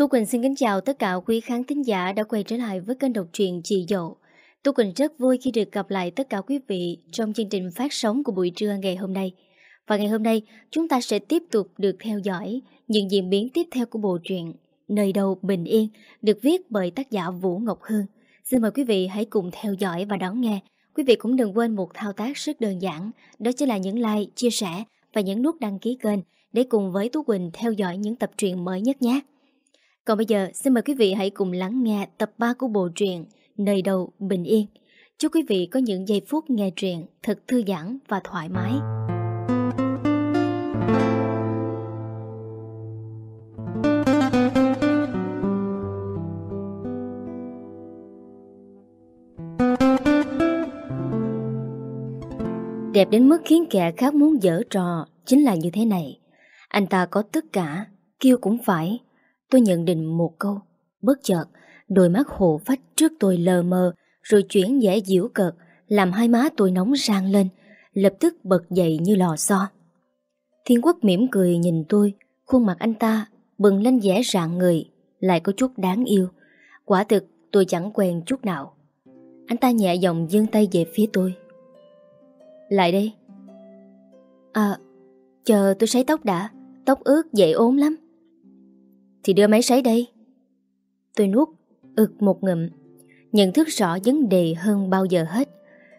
Tu Quỳnh xin kính chào tất cả quý khán thính giả đã quay trở lại với kênh độc truyện Chị Dậu. Tu Quỳnh rất vui khi được gặp lại tất cả quý vị trong chương trình phát sóng của buổi trưa ngày hôm nay. Và ngày hôm nay, chúng ta sẽ tiếp tục được theo dõi những diễn biến tiếp theo của bộ truyện Nơi đâu bình yên được viết bởi tác giả Vũ Ngọc Hương. Xin mời quý vị hãy cùng theo dõi và đón nghe. Quý vị cũng đừng quên một thao tác rất đơn giản, đó chính là những like, chia sẻ và nhấn nút đăng ký kênh để cùng với Tú Quỳnh theo dõi những tập truyện mới nhất nhé. Còn bây giờ, xin mời quý vị hãy cùng lắng nghe tập 3 của bộ truyện Nơi đầu bình yên. Chúc quý vị có những giây phút nghe truyện thật thư giãn và thoải mái. Đẹp đến mức khiến kẻ khác muốn dở trò chính là như thế này. Anh ta có tất cả, kêu cũng phải. Tôi nhận định một câu. Bất chợt, đôi mắt hồ phách trước tôi lờ mờ, rồi chuyển dễ diễu cợt, làm hai má tôi nóng rang lên, lập tức bật dậy như lò xo. Thiên quốc mỉm cười nhìn tôi, khuôn mặt anh ta bừng lên vẻ rạng người, lại có chút đáng yêu. Quả thực tôi chẳng quen chút nào. Anh ta nhẹ giọng dương tay về phía tôi. Lại đây. À, chờ tôi sấy tóc đã, tóc ướt dễ ốm lắm. Thì đưa máy sấy đây. Tôi nuốt, ực một ngụm, nhận thức rõ vấn đề hơn bao giờ hết.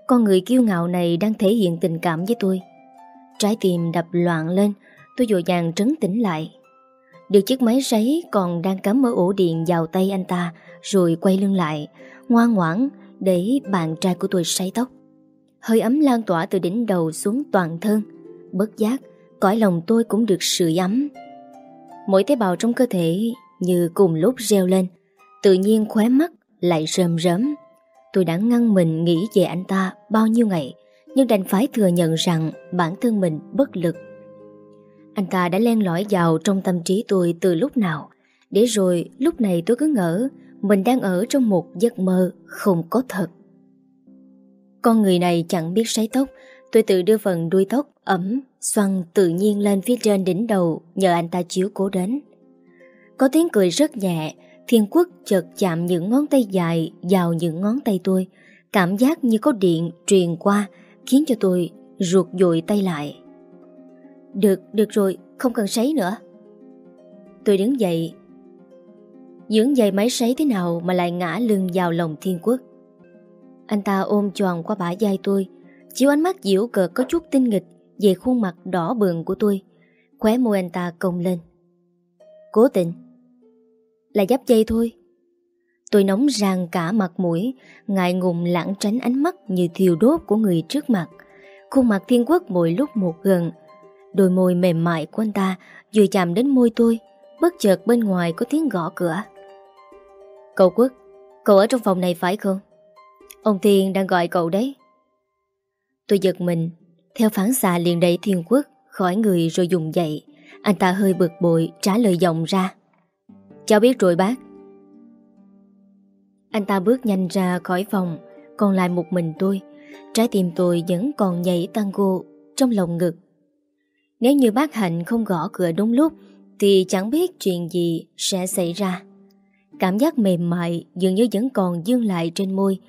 Con người kiêu ngạo này đang thể hiện tình cảm với tôi. Trái tim đập loạn lên, tôi dội dàng trấn tĩnh lại. Được chiếc máy sấy còn đang cắm ở ổ điện vào tay anh ta, rồi quay lưng lại, ngoan ngoãn để bạn trai của tôi sấy tóc. Hơi ấm lan tỏa từ đỉnh đầu xuống toàn thân Bất giác Cõi lòng tôi cũng được sưởi ấm Mỗi tế bào trong cơ thể Như cùng lúc reo lên, Tự nhiên khóe mắt lại rơm rớm. Tôi đã ngăn mình nghĩ về anh ta bao nhiêu ngày, Nhưng đành phải thừa nhận rằng Bản thân mình bất lực. Anh ta đã len lỏi vào trong tâm trí tôi từ lúc nào. Để rồi lúc này tôi cứ ngỡ, Mình đang ở trong một giấc mơ không có thật. Con người này chẳng biết sấy tóc, Tôi tự đưa phần đuôi tóc ấm Xoăn tự nhiên lên phía trên đỉnh đầu Nhờ anh ta chiếu cố đến. Có tiếng cười rất nhẹ Thiên quốc chợt chạm những ngón tay dài Vào những ngón tay tôi. Cảm giác như có điện truyền qua Khiến cho tôi ruột dội tay lại. Được, được rồi Không cần sấy nữa. Tôi đứng dậy. Dưỡng dậy máy sấy thế nào Mà lại ngã lưng vào lòng thiên quốc? Anh ta ôm tròn qua bả vai tôi Chiếu ánh mắt dịu cợt có chút tinh nghịch. Về khuôn mặt đỏ bừng của tôi, Khóe môi anh ta cong lên. Cố tình. Là giáp dây thôi. Tôi nóng ràng cả mặt mũi, Ngại ngùng lãng tránh ánh mắt Như thiêu đốt của người trước mặt. Khuôn mặt thiên quốc mỗi lúc một gần. Đôi môi mềm mại của anh ta Vừa chạm đến môi tôi, Bất chợt bên ngoài có tiếng gõ cửa. Cậu quốc, Cậu ở trong phòng này phải không? Ông Thiên đang gọi cậu đấy. Tôi giật mình theo phán xạ liền đẩy Thiên Quốc, Khỏi người rồi dùng dậy. Anh ta hơi bực bội, trả lời giọng ra. Cháu biết rồi bác. Anh ta bước nhanh ra khỏi phòng, Còn lại một mình tôi. Trái tim tôi vẫn còn nhảy tango Trong lòng ngực. Nếu như bác Hạnh không gõ cửa đúng lúc, Thì chẳng biết chuyện gì sẽ xảy ra. Cảm giác mềm mại Dường như vẫn còn dương lại trên môi.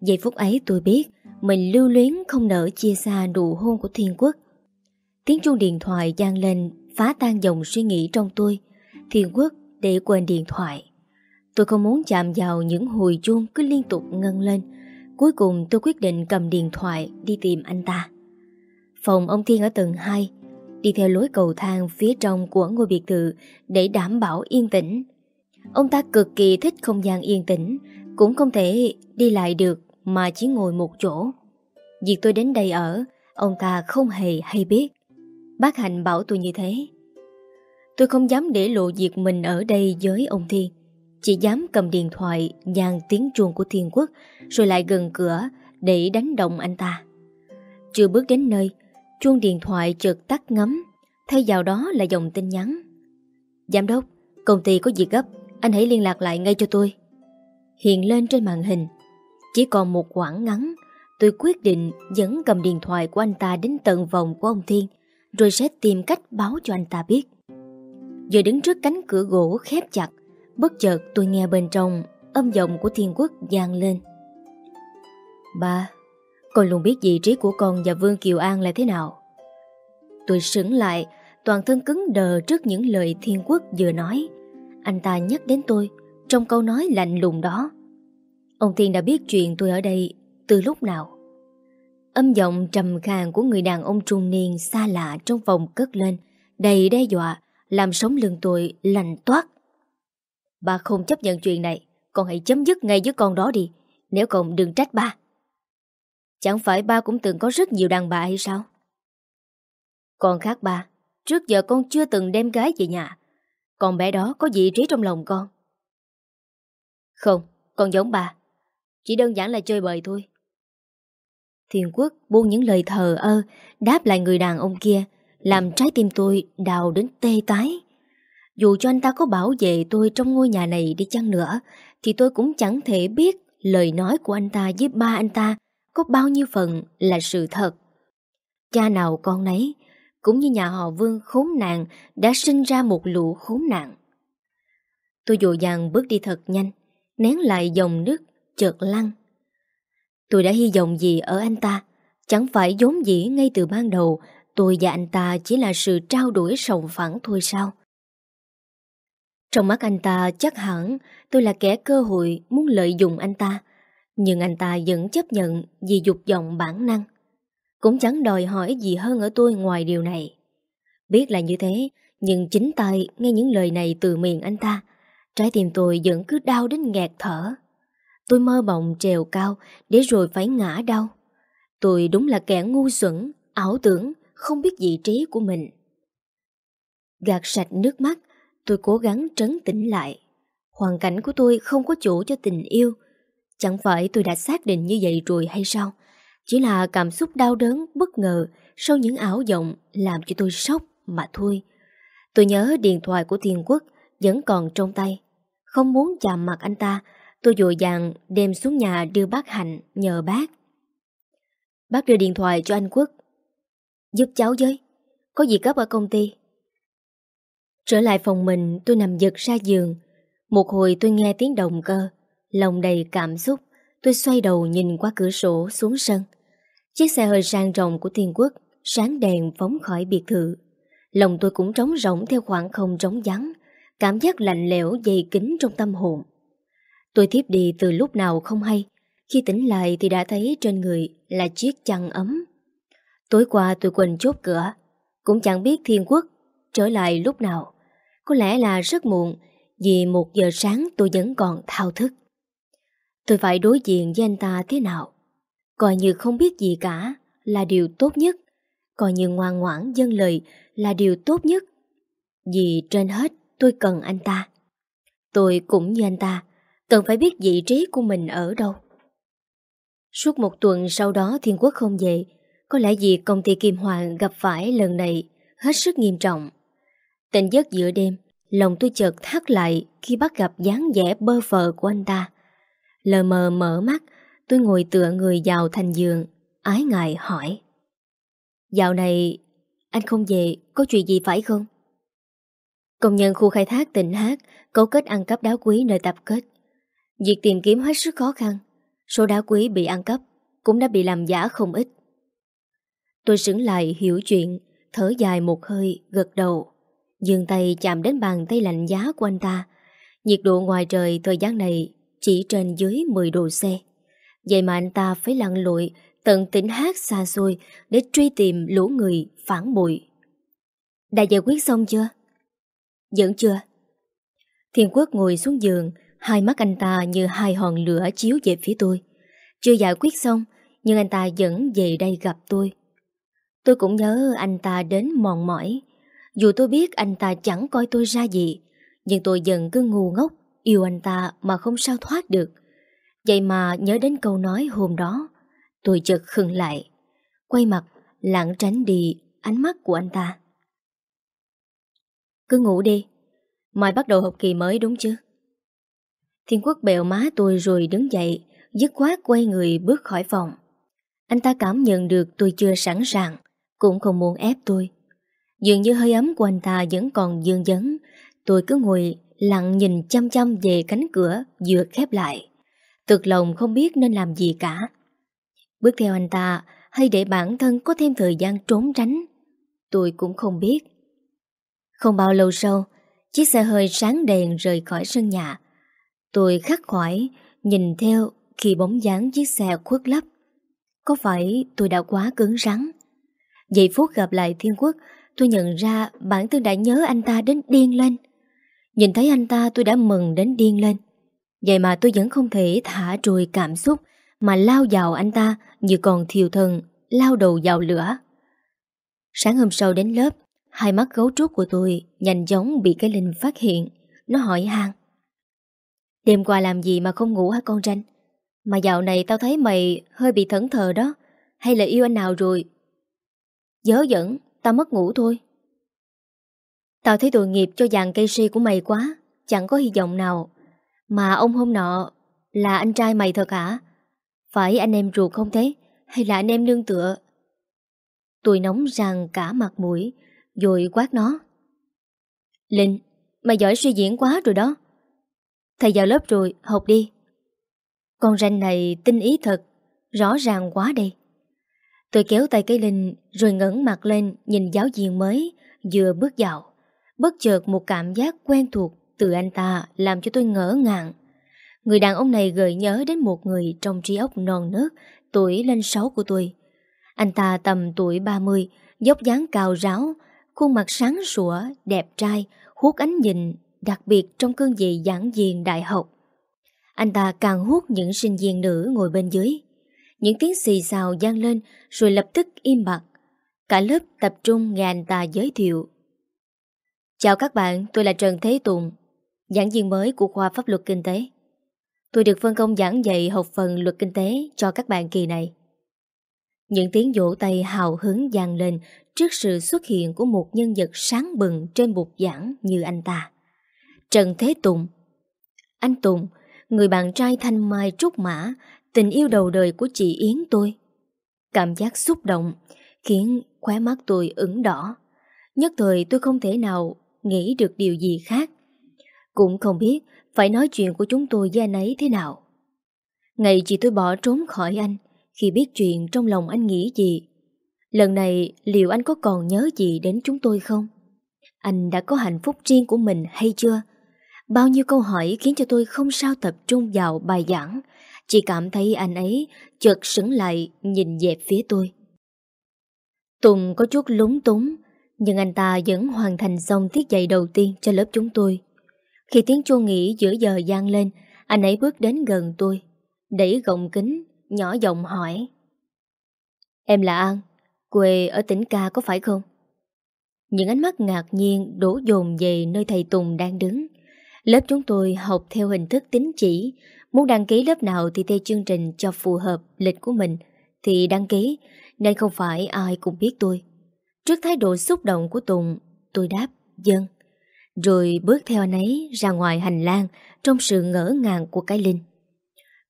Giây phút ấy tôi biết mình lưu luyến không nỡ chia xa nụ hôn của thiên quốc. Tiếng chuông điện thoại gian lên, Phá tan dòng suy nghĩ trong tôi. Thiên quốc để quên điện thoại. Tôi không muốn chạm vào những hồi chuông cứ liên tục ngân lên. Cuối cùng tôi quyết định cầm điện thoại đi tìm anh ta. Phòng ông Thiên ở tầng 2 Đi theo lối cầu thang phía trong của ngôi biệt thự Để đảm bảo yên tĩnh. Ông ta cực kỳ thích không gian yên tĩnh, Cũng không thể đi lại được mà chỉ ngồi một chỗ. Việc tôi đến đây ở, ông ta không hề hay biết. Bác Hạnh bảo tôi như thế. Tôi không dám để lộ việc mình ở đây với ông Thiên. Chỉ dám cầm điện thoại dàn tiếng chuông của Thiên Quốc rồi lại gần cửa để đánh động anh ta. Chưa bước đến nơi, chuông điện thoại chợt tắt ngấm, thay vào đó là dòng tin nhắn. Giám đốc, công ty có việc gấp, anh hãy liên lạc lại ngay cho tôi. Hiện lên trên màn hình chỉ còn một quãng ngắn, Tôi quyết định dẫn cầm điện thoại của anh ta đến tận vòng của ông Thiên, Rồi sẽ tìm cách báo cho anh ta biết. Giờ đứng trước cánh cửa gỗ khép chặt, Bất chợt tôi nghe bên trong Âm giọng của thiên quốc vang lên. Ba, Con luôn biết vị trí của con và Vương Kiều An là thế nào? Tôi sững lại, Toàn thân cứng đờ trước những lời thiên quốc vừa nói. Anh ta nhắc đến tôi, Trong câu nói lạnh lùng đó. Ông Thiên đã biết chuyện tôi ở đây Từ lúc nào Âm giọng trầm khàn của người đàn ông trung niên xa lạ trong phòng cất lên, đầy đe dọa, làm sống lưng tôi lành toát. Ba không chấp nhận chuyện này, con hãy chấm dứt ngay với con đó đi, nếu không đừng trách ba. Chẳng phải ba cũng từng có rất nhiều đàn bà hay sao? Con khác ba, trước giờ con chưa từng đem gái về nhà, còn bé đó có vị trí trong lòng con. Không, con giống ba, chỉ đơn giản là chơi bời thôi. Thiên quốc buông những lời thờ ơ, Đáp lại người đàn ông kia, Làm trái tim tôi đào đến tê tái. Dù cho anh ta có bảo vệ tôi Trong ngôi nhà này đi chăng nữa, Thì tôi cũng chẳng thể biết Lời nói của anh ta với ba anh ta Có bao nhiêu phần là sự thật. Cha nào con nấy, Cũng như nhà họ Vương khốn nạn, Đã sinh ra một lũ khốn nạn. Tôi dội dàng bước đi thật nhanh, Nén lại dòng nước chợt lăn. Tôi đã hy vọng gì ở anh ta? Chẳng phải giống dĩ ngay từ ban đầu, Tôi và anh ta chỉ là sự trao đổi sòng phẳng thôi sao? Trong mắt anh ta chắc hẳn Tôi là kẻ cơ hội muốn lợi dụng anh ta, Nhưng anh ta vẫn chấp nhận Vì dục vọng bản năng. Cũng chẳng đòi hỏi gì hơn ở tôi ngoài điều này. Biết là như thế, Nhưng chính tay nghe những lời này từ miệng anh ta, Trái tim tôi vẫn cứ đau đến nghẹt thở. Tôi mơ bồng trèo cao để rồi phải ngã đau. Tôi đúng là kẻ ngu xuẩn, ảo tưởng, không biết vị trí của mình. Gạt sạch nước mắt, tôi cố gắng trấn tĩnh lại. Hoàn cảnh của tôi không có chỗ cho tình yêu. Chẳng phải tôi đã xác định như vậy rồi hay sao? Chỉ là cảm xúc đau đớn, bất ngờ sau những ảo vọng làm cho tôi sốc mà thôi. Tôi nhớ điện thoại của Thiên Quốc vẫn còn trong tay. Không muốn chạm mặt anh ta Tôi dội dàng đem xuống nhà đưa bác Hạnh nhờ bác. Bác đưa điện thoại cho anh Quốc. Giúp cháu với, có gì gấp ở công ty. Trở lại phòng mình tôi nằm giật ra giường. Một hồi tôi nghe tiếng động cơ, lòng đầy cảm xúc. Tôi xoay đầu nhìn qua cửa sổ xuống sân. Chiếc xe hơi sang trọng của Thiên Quốc sáng đèn phóng khỏi biệt thự. Lòng tôi cũng trống rỗng theo khoảng không trống vắng, cảm giác lạnh lẽo dày kín trong tâm hồn. Tôi thiếp đi từ lúc nào không hay, Khi tỉnh lại thì đã thấy trên người là chiếc chăn ấm. Tối qua tôi quên chốt cửa, Cũng chẳng biết thiên quốc trở lại lúc nào. Có lẽ là rất muộn, Vì một giờ sáng tôi vẫn còn thao thức. Tôi phải đối diện với anh ta thế nào? Coi như không biết gì cả Là điều tốt nhất, Coi như ngoan ngoãn dân lời Là điều tốt nhất. Vì trên hết tôi cần anh ta. Tôi cũng như anh ta. Cần phải biết vị trí của mình ở đâu. Suốt một tuần sau đó Thiên Quốc không về, Có lẽ vì công ty Kim Hoàng gặp phải lần này Hết sức nghiêm trọng. Tình giấc giữa đêm, Lòng tôi chợt thắt lại Khi bắt gặp dáng vẻ bơ phờ của anh ta. Lờ mờ mở mắt, Tôi ngồi tựa người vào thành giường, Ái ngại hỏi. Dạo này Anh không về, Có chuyện gì phải không? Công nhân khu khai thác tỉnh Hát Cấu kết ăn cắp đá quý nơi tập kết. Việc tìm kiếm hết sức khó khăn. Số đá quý bị ăn cắp, Cũng đã bị làm giả không ít. Tôi sững lại hiểu chuyện, Thở dài một hơi, gật đầu. Dừng tay chạm đến bàn tay lạnh giá của anh ta. Nhiệt độ ngoài trời thời gian này Chỉ trên dưới 10 độ C. Vậy mà anh ta phải lặn lội, Tận tỉnh hát xa xôi Để truy tìm lũ người phản bội. Đã giải quyết xong chưa? Vẫn chưa. Thiên quốc ngồi xuống giường Hai mắt anh ta như hai hòn lửa chiếu về phía tôi. Chưa giải quyết xong, nhưng anh ta vẫn về đây gặp tôi. Tôi cũng nhớ anh ta đến mòn mỏi. Dù tôi biết anh ta chẳng coi tôi ra gì, nhưng tôi dần cứ ngu ngốc, yêu anh ta mà không sao thoát được. Vậy mà nhớ đến câu nói hôm đó, tôi chợt khừng lại. Quay mặt, lặng tránh đi ánh mắt của anh ta. Cứ ngủ đi, mai bắt đầu học kỳ mới đúng chứ? Thiên quốc bèo má tôi rồi đứng dậy, dứt khoát quay người bước khỏi phòng. Anh ta cảm nhận được tôi chưa sẵn sàng, cũng không muốn ép tôi. Dường như hơi ấm của anh ta vẫn còn dương dấn, tôi cứ ngồi lặng nhìn chăm chăm về cánh cửa vừa khép lại. Thực lòng không biết nên làm gì cả. Bước theo anh ta hay để bản thân có thêm thời gian trốn tránh, tôi cũng không biết. Không bao lâu sau, chiếc xe hơi sáng đèn rời khỏi sân nhà. Tôi khắc khoải nhìn theo khi bóng dáng chiếc xe khuất lấp. Có phải tôi đã quá cứng rắn? Giây phút gặp lại Thiên Quốc, tôi nhận ra bản thân đã nhớ anh ta đến điên lên. Nhìn thấy anh ta tôi đã mừng đến điên lên. Vậy mà tôi vẫn không thể thả trôi cảm xúc mà lao vào anh ta như còn thiều thần lao đầu vào lửa. Sáng hôm sau đến lớp, hai mắt gấu trúc của tôi nhanh chóng bị cái Linh phát hiện. Nó hỏi hàng. Đêm qua làm gì mà không ngủ hả con tranh? Mà dạo này tao thấy mày hơi bị thẫn thờ đó. Hay là yêu anh nào rồi? Dớ dẫn, tao mất ngủ thôi. Tao thấy tội nghiệp cho dàn cây si của mày quá. Chẳng có hy vọng nào. Mà ông hôm nọ là anh trai mày thật hả? Phải anh em ruột không thế? Hay là anh em nương tựa? Tôi nóng ràng cả mặt mũi, rồi quát nó. Linh, mày giỏi suy diễn quá rồi đó. Thầy vào lớp rồi, học đi. Con ranh này tinh ý thật, rõ ràng quá đây. Tôi kéo tay cái Linh rồi ngẩng mặt lên nhìn giáo viên mới vừa bước vào. Bất chợt một cảm giác quen thuộc từ anh ta làm cho tôi ngỡ ngàng. Người đàn ông này gợi nhớ đến một người trong trí óc non nớt, tuổi lên sáu của tôi. Anh ta tầm tuổi 30, dốc dáng cao ráo, khuôn mặt sáng sủa, đẹp trai, hút ánh nhìn, đặc biệt trong cơn vị giảng viên đại học. Anh ta càng hút những sinh viên nữ ngồi bên dưới. Những tiếng xì xào gian lên rồi lập tức im bặt. Cả lớp tập trung nghe anh ta giới thiệu. Chào các bạn, tôi là Trần Thế Tùng, giảng viên mới của khoa pháp luật kinh tế. Tôi được phân công giảng dạy học phần luật kinh tế cho các bạn kỳ này. Những tiếng vỗ tay hào hứng vang lên trước sự xuất hiện của một nhân vật sáng bừng trên bục giảng như anh ta. Trần Thế Tùng Anh Tùng, người bạn trai thanh mai trúc mã, tình yêu đầu đời của chị Yến tôi. Cảm giác xúc động khiến khóe mắt tôi ửng đỏ. Nhất thời tôi không thể nào nghĩ được điều gì khác. Cũng không biết phải nói chuyện của chúng tôi với anh ấy thế nào. Ngày chị tôi bỏ trốn khỏi anh khi biết chuyện trong lòng anh nghĩ gì. Lần này liệu anh có còn nhớ gì đến chúng tôi không? Anh đã có hạnh phúc riêng của mình hay chưa? Bao nhiêu câu hỏi khiến cho tôi không sao tập trung vào bài giảng. Chỉ cảm thấy anh ấy chợt sững lại nhìn dẹp phía tôi. Tùng có chút lúng túng, nhưng anh ta vẫn hoàn thành xong tiết dạy đầu tiên cho lớp chúng tôi. Khi tiếng chuông nghỉ giữa giờ gian lên, anh ấy bước đến gần tôi, đẩy gọng kính, nhỏ giọng hỏi. Em là An, quê ở tỉnh ca có phải không? Những ánh mắt ngạc nhiên đổ dồn về nơi thầy Tùng đang đứng. Lớp chúng tôi học theo hình thức tính chỉ, muốn đăng ký lớp nào thì theo chương trình cho phù hợp lịch của mình thì đăng ký, nên không phải ai cũng biết tôi. Trước thái độ xúc động của Tùng, tôi đáp dân. Rồi bước theo anh ấy ra ngoài hành lang trong sự ngỡ ngàng của cái Linh.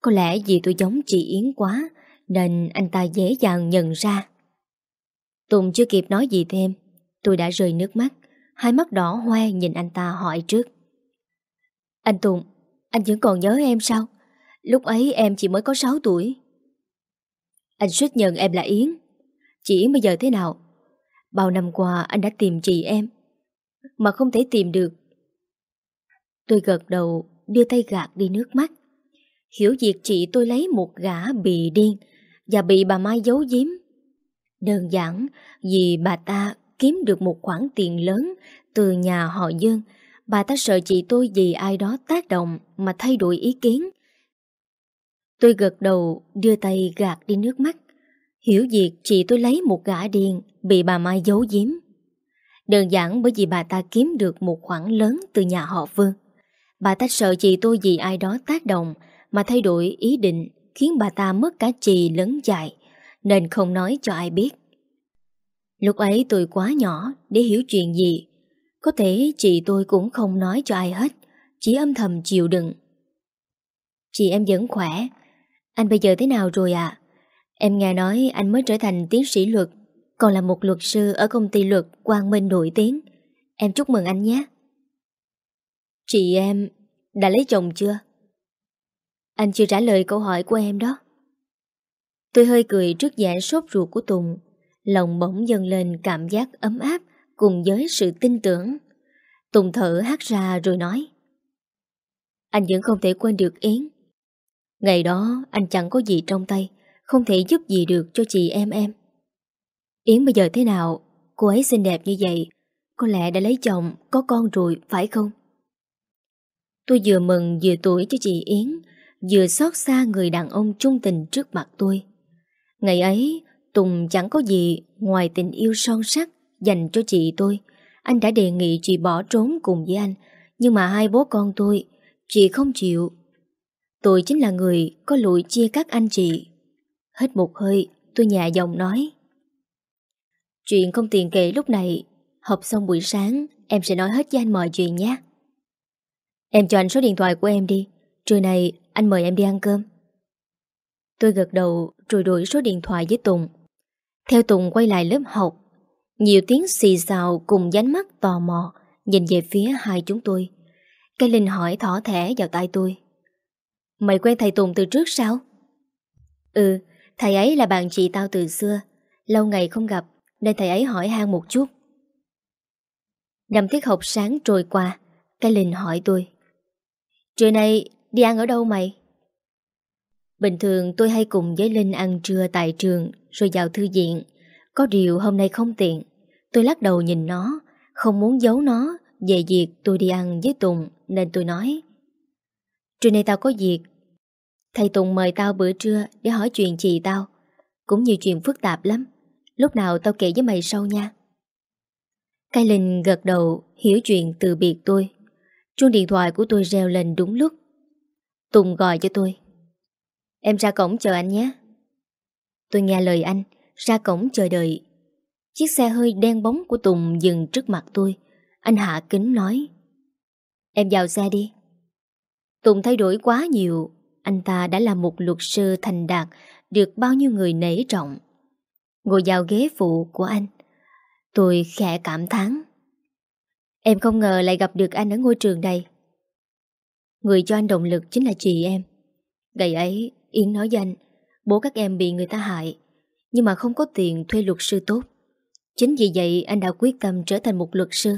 Có lẽ vì tôi giống chị Yến quá nên anh ta dễ dàng nhận ra. Tùng chưa kịp nói gì thêm, tôi đã rơi nước mắt, hai mắt đỏ hoe nhìn anh ta hỏi trước. Anh Tùng, anh vẫn còn nhớ em sao? Lúc ấy em chỉ mới có 6 tuổi. Anh suýt nhận em là Yến. Chị Yến bây giờ thế nào? Bao năm qua anh đã tìm chị em mà không thể tìm được. Tôi gật đầu, đưa tay gạt đi nước mắt. Hiểu việc chị tôi lấy một gã bị điên và bị bà Mai giấu giếm. Đơn giản vì bà ta kiếm được một khoản tiền lớn từ nhà họ Dương. Bà ta sợ chị tôi vì ai đó tác động mà thay đổi ý kiến. Tôi gật đầu, đưa tay gạt đi nước mắt. Hiểu việc chị tôi lấy một gã điên bị bà Mai giấu giếm. Đơn giản bởi vì bà ta kiếm được một khoản lớn từ nhà họ Vương. Bà ta sợ chị tôi vì ai đó tác động mà thay đổi ý định, khiến bà ta mất cả chị lớn dài, nên không nói cho ai biết. Lúc ấy tôi quá nhỏ để hiểu chuyện gì. Có thể chị tôi cũng không nói cho ai hết, chỉ âm thầm chịu đựng. Chị em vẫn khỏe. Anh bây giờ thế nào rồi ạ? À? Em nghe nói anh mới trở thành tiến sĩ luật còn là một luật sư ở công ty luật Quang Minh nổi tiếng. Em chúc mừng anh nhé. Chị em đã lấy chồng chưa? Anh chưa trả lời câu hỏi của em đó. Tôi hơi cười trước vẻ sốt ruột của Tùng. Lòng bỗng dâng lên cảm giác ấm áp cùng với sự tin tưởng. Tùng thở hát ra rồi nói. Anh vẫn không thể quên được Yến. Ngày đó anh chẳng có gì trong tay, không thể giúp gì được cho chị em em. Yến bây giờ thế nào? Cô ấy xinh đẹp như vậy, có lẽ đã lấy chồng, có con rồi, phải không? Tôi vừa mừng vừa tuổi cho chị Yến, vừa xót xa người đàn ông trung tình trước mặt tôi. Ngày ấy, Tùng chẳng có gì ngoài tình yêu son sắc dành cho chị tôi. Anh đã đề nghị chị bỏ trốn cùng với anh, nhưng mà hai bố con tôi, chị không chịu. Tôi chính là người có lụi chia các anh chị. Hết một hơi, tôi nhẹ giọng nói. Chuyện không tiền kể lúc này, học xong buổi sáng, em sẽ nói hết với anh mọi chuyện nhé. Em cho anh số điện thoại của em đi, trưa này anh mời em đi ăn cơm. Tôi gật đầu rồi đổi số điện thoại với Tùng. Theo Tùng quay lại lớp học, nhiều tiếng xì xào cùng dánh mắt tò mò nhìn về phía hai chúng tôi. Cái Linh hỏi thỏ thẻ vào tay tôi. Mày quen thầy Tùng từ trước sao? Ừ, thầy ấy là bạn chị tao từ xưa. Lâu ngày không gặp nên thầy ấy hỏi han một chút. Năm tiết học sáng trôi qua, Cái Linh hỏi tôi. Trưa nay đi ăn ở đâu mày? Bình thường tôi hay cùng với Linh ăn trưa tại trường rồi vào thư viện. Có điều hôm nay không tiện. Tôi lắc đầu nhìn nó, không muốn giấu nó về việc tôi đi ăn với Tùng nên tôi nói. Trưa nay tao có việc. Thầy Tùng mời tao bữa trưa để hỏi chuyện chị tao. Cũng nhiều chuyện phức tạp lắm. Lúc nào tao kể với mày sau nha. Cái Linh gật đầu hiểu chuyện từ biệt tôi. Chuông điện thoại của tôi reo lên đúng lúc. Tùng gọi cho tôi. Em ra cổng chờ anh nhé. Tôi nghe lời anh, ra cổng chờ đợi. Chiếc xe hơi đen bóng của Tùng dừng trước mặt tôi. Anh hạ kính nói. Em vào xe đi. Tùng thay đổi quá nhiều. Anh ta đã là một luật sư thành đạt, được bao nhiêu người nể trọng. Ngồi vào ghế phụ của anh. Tôi khẽ cảm thán. Em không ngờ lại gặp được anh ở ngôi trường này. Người cho anh động lực chính là chị em. Ngày ấy, Yến nói với anh, bố các em bị người ta hại, nhưng mà không có tiền thuê luật sư tốt. Chính vì vậy anh đã quyết tâm trở thành một luật sư.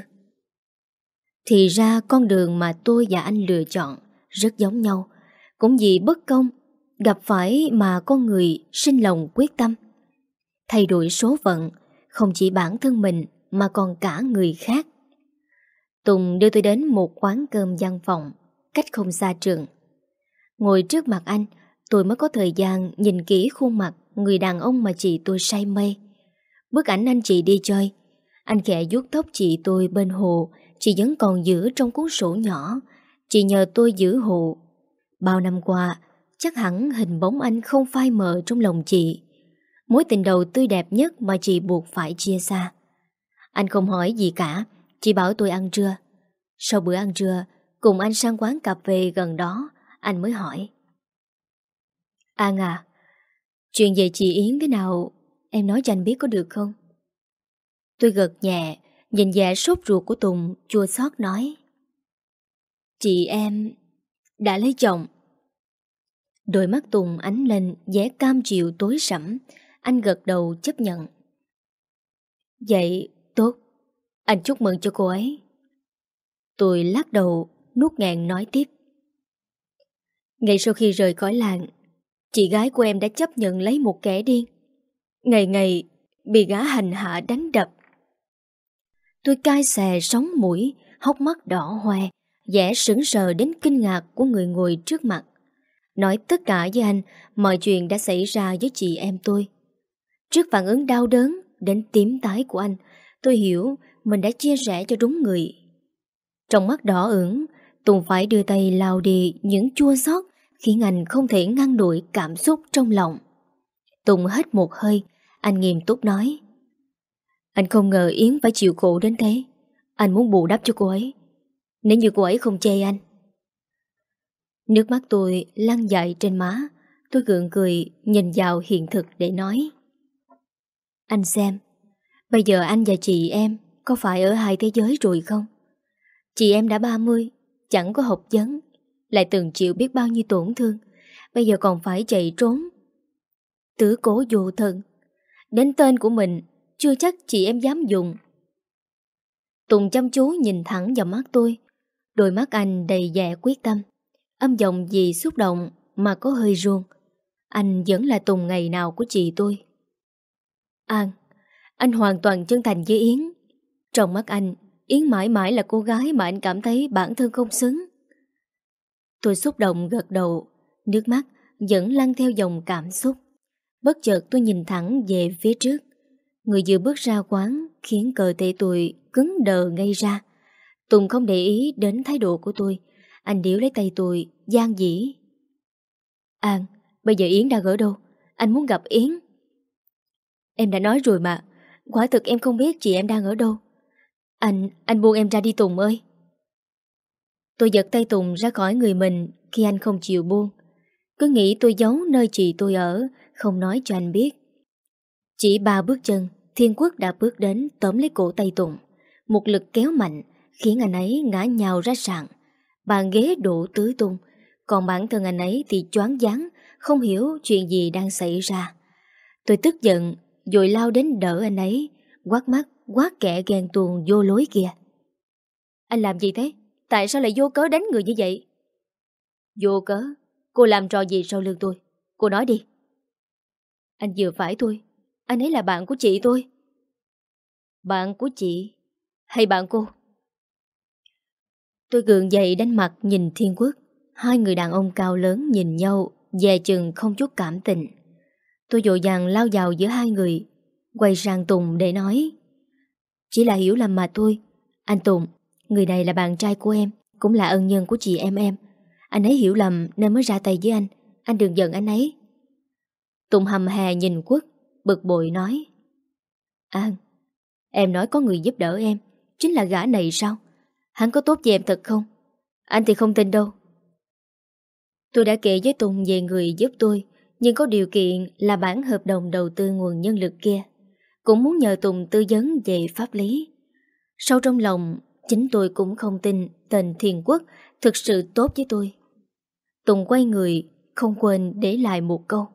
Thì ra con đường mà tôi và anh lựa chọn rất giống nhau, cũng vì bất công, gặp phải mà con người sinh lòng quyết tâm. Thay đổi số phận, không chỉ bản thân mình mà còn cả người khác. Tùng đưa tôi đến một quán cơm văn phòng, cách không xa trường. Ngồi trước mặt anh, tôi mới có thời gian nhìn kỹ khuôn mặt người đàn ông mà chị tôi say mê. Bức ảnh anh chị đi chơi, anh khẽ vuốt tóc chị tôi bên hồ, chị vẫn còn giữ trong cuốn sổ nhỏ. Chị nhờ tôi giữ hộ. Bao năm qua, chắc hẳn hình bóng anh không phai mờ trong lòng chị. Mối tình đầu tươi đẹp nhất mà chị buộc phải chia xa. Anh không hỏi gì cả, chỉ bảo tôi ăn trưa. Sau bữa ăn trưa, cùng anh sang quán cà phê gần đó, anh mới hỏi. An à, chuyện về chị Yến thế nào, em nói cho anh biết có được không? Tôi gật nhẹ, nhìn vẻ sốt ruột của Tùng, chua xót nói. Chị em đã lấy chồng. Đôi mắt Tùng ánh lên vẻ cam chịu tối sẫm, anh gật đầu chấp nhận. Vậy, tốt, anh chúc mừng cho cô ấy. Tôi lắc đầu, nuốt ngàn nói tiếp. Ngay sau khi rời khỏi làng, chị gái của em đã chấp nhận lấy một kẻ điên. Ngày ngày bị gã hành hạ đánh đập. Tôi cai xè sóng mũi, hốc mắt đỏ hoe, vẻ sững sờ đến kinh ngạc của người ngồi trước mặt. Nói tất cả với anh, mọi chuyện đã xảy ra với chị em tôi. Trước phản ứng đau đớn đến tím tái của anh, tôi hiểu mình đã chia sẻ cho đúng người. Trong mắt đỏ ửng, Tùng phải đưa tay lao đi những chua xót khiến anh không thể ngăn đuổi cảm xúc trong lòng. Tùng hết một hơi, anh nghiêm túc nói. Anh không ngờ Yến phải chịu khổ đến thế. Anh muốn bù đắp cho cô ấy. Nếu như cô ấy không chê anh. Nước mắt tôi lăn dậy trên má. Tôi gượng cười nhìn vào hiện thực để nói. Anh xem, bây giờ anh và chị em có phải ở hai thế giới rồi không? Chị em đã 30, chẳng có học vấn, lại từng chịu biết bao nhiêu tổn thương, bây giờ còn phải chạy trốn. Tứ cố vô thân, đến tên của mình chưa chắc chị em dám dùng. Tùng chăm chú nhìn thẳng vào mắt tôi, đôi mắt anh đầy vẻ quyết tâm, âm giọng gì xúc động mà có hơi ruông. Anh vẫn là Tùng ngày nào của chị tôi. An, anh hoàn toàn chân thành với Yến. Trong mắt anh, Yến mãi mãi là cô gái mà anh cảm thấy bản thân không xứng. Tôi xúc động gật đầu, nước mắt vẫn lăn theo dòng cảm xúc. Bất chợt tôi nhìn thẳng về phía trước. Người vừa bước ra quán khiến cơ thể tôi cứng đờ ngay ra. Tùng không để ý đến thái độ của tôi. Anh điếu lấy tay tôi, gian dĩ. An, bây giờ Yến đang ở đâu? Anh muốn gặp Yến. Em đã nói rồi mà, quả thực em không biết chị em đang ở đâu. Anh, anh buông em ra đi Tùng ơi. Tôi giật tay Tùng ra khỏi người mình khi anh không chịu buông. Cứ nghĩ tôi giấu nơi chị tôi ở, không nói cho anh biết. Chỉ ba bước chân, Thiên Quốc đã bước đến tóm lấy cổ tay Tùng. Một lực kéo mạnh, khiến anh ấy ngã nhào ra sàn. Bàn ghế đổ tứ tung, còn bản thân anh ấy thì choáng váng, không hiểu chuyện gì đang xảy ra. Tôi tức giận, rồi lao đến đỡ anh ấy, quát mắt, quát kẻ ghen tuồng vô lối kia. Anh làm gì thế? Tại sao lại vô cớ đánh người như vậy? Vô cớ? Cô làm trò gì sau lưng tôi? Cô nói đi. Anh vừa phải thôi. Anh ấy là bạn của chị tôi. Bạn của chị? Hay bạn cô? Tôi gượng dậy đánh mặt nhìn Thiên Quốc. Hai người đàn ông cao lớn nhìn nhau, dè chừng không chút cảm tình. Tôi dội dàng lao vào giữa hai người, quay sang Tùng để nói. Chỉ là hiểu lầm mà thôi. Anh Tùng, người này là bạn trai của em, cũng là ân nhân của chị em em. Anh ấy hiểu lầm nên mới ra tay với anh. Anh đừng giận anh ấy. Tùng hầm hè nhìn Quốc, bực bội nói. An, em nói có người giúp đỡ em, chính là gã này sao? Hắn có tốt với em thật không? Anh thì không tin đâu. Tôi đã kể với Tùng về người giúp tôi, nhưng có điều kiện là bản hợp đồng đầu tư nguồn nhân lực kia. Cũng muốn nhờ Tùng tư vấn về pháp lý. Sâu trong lòng, chính tôi cũng không tin tên Thiền Quốc thực sự tốt với tôi. Tùng quay người, không quên để lại một câu.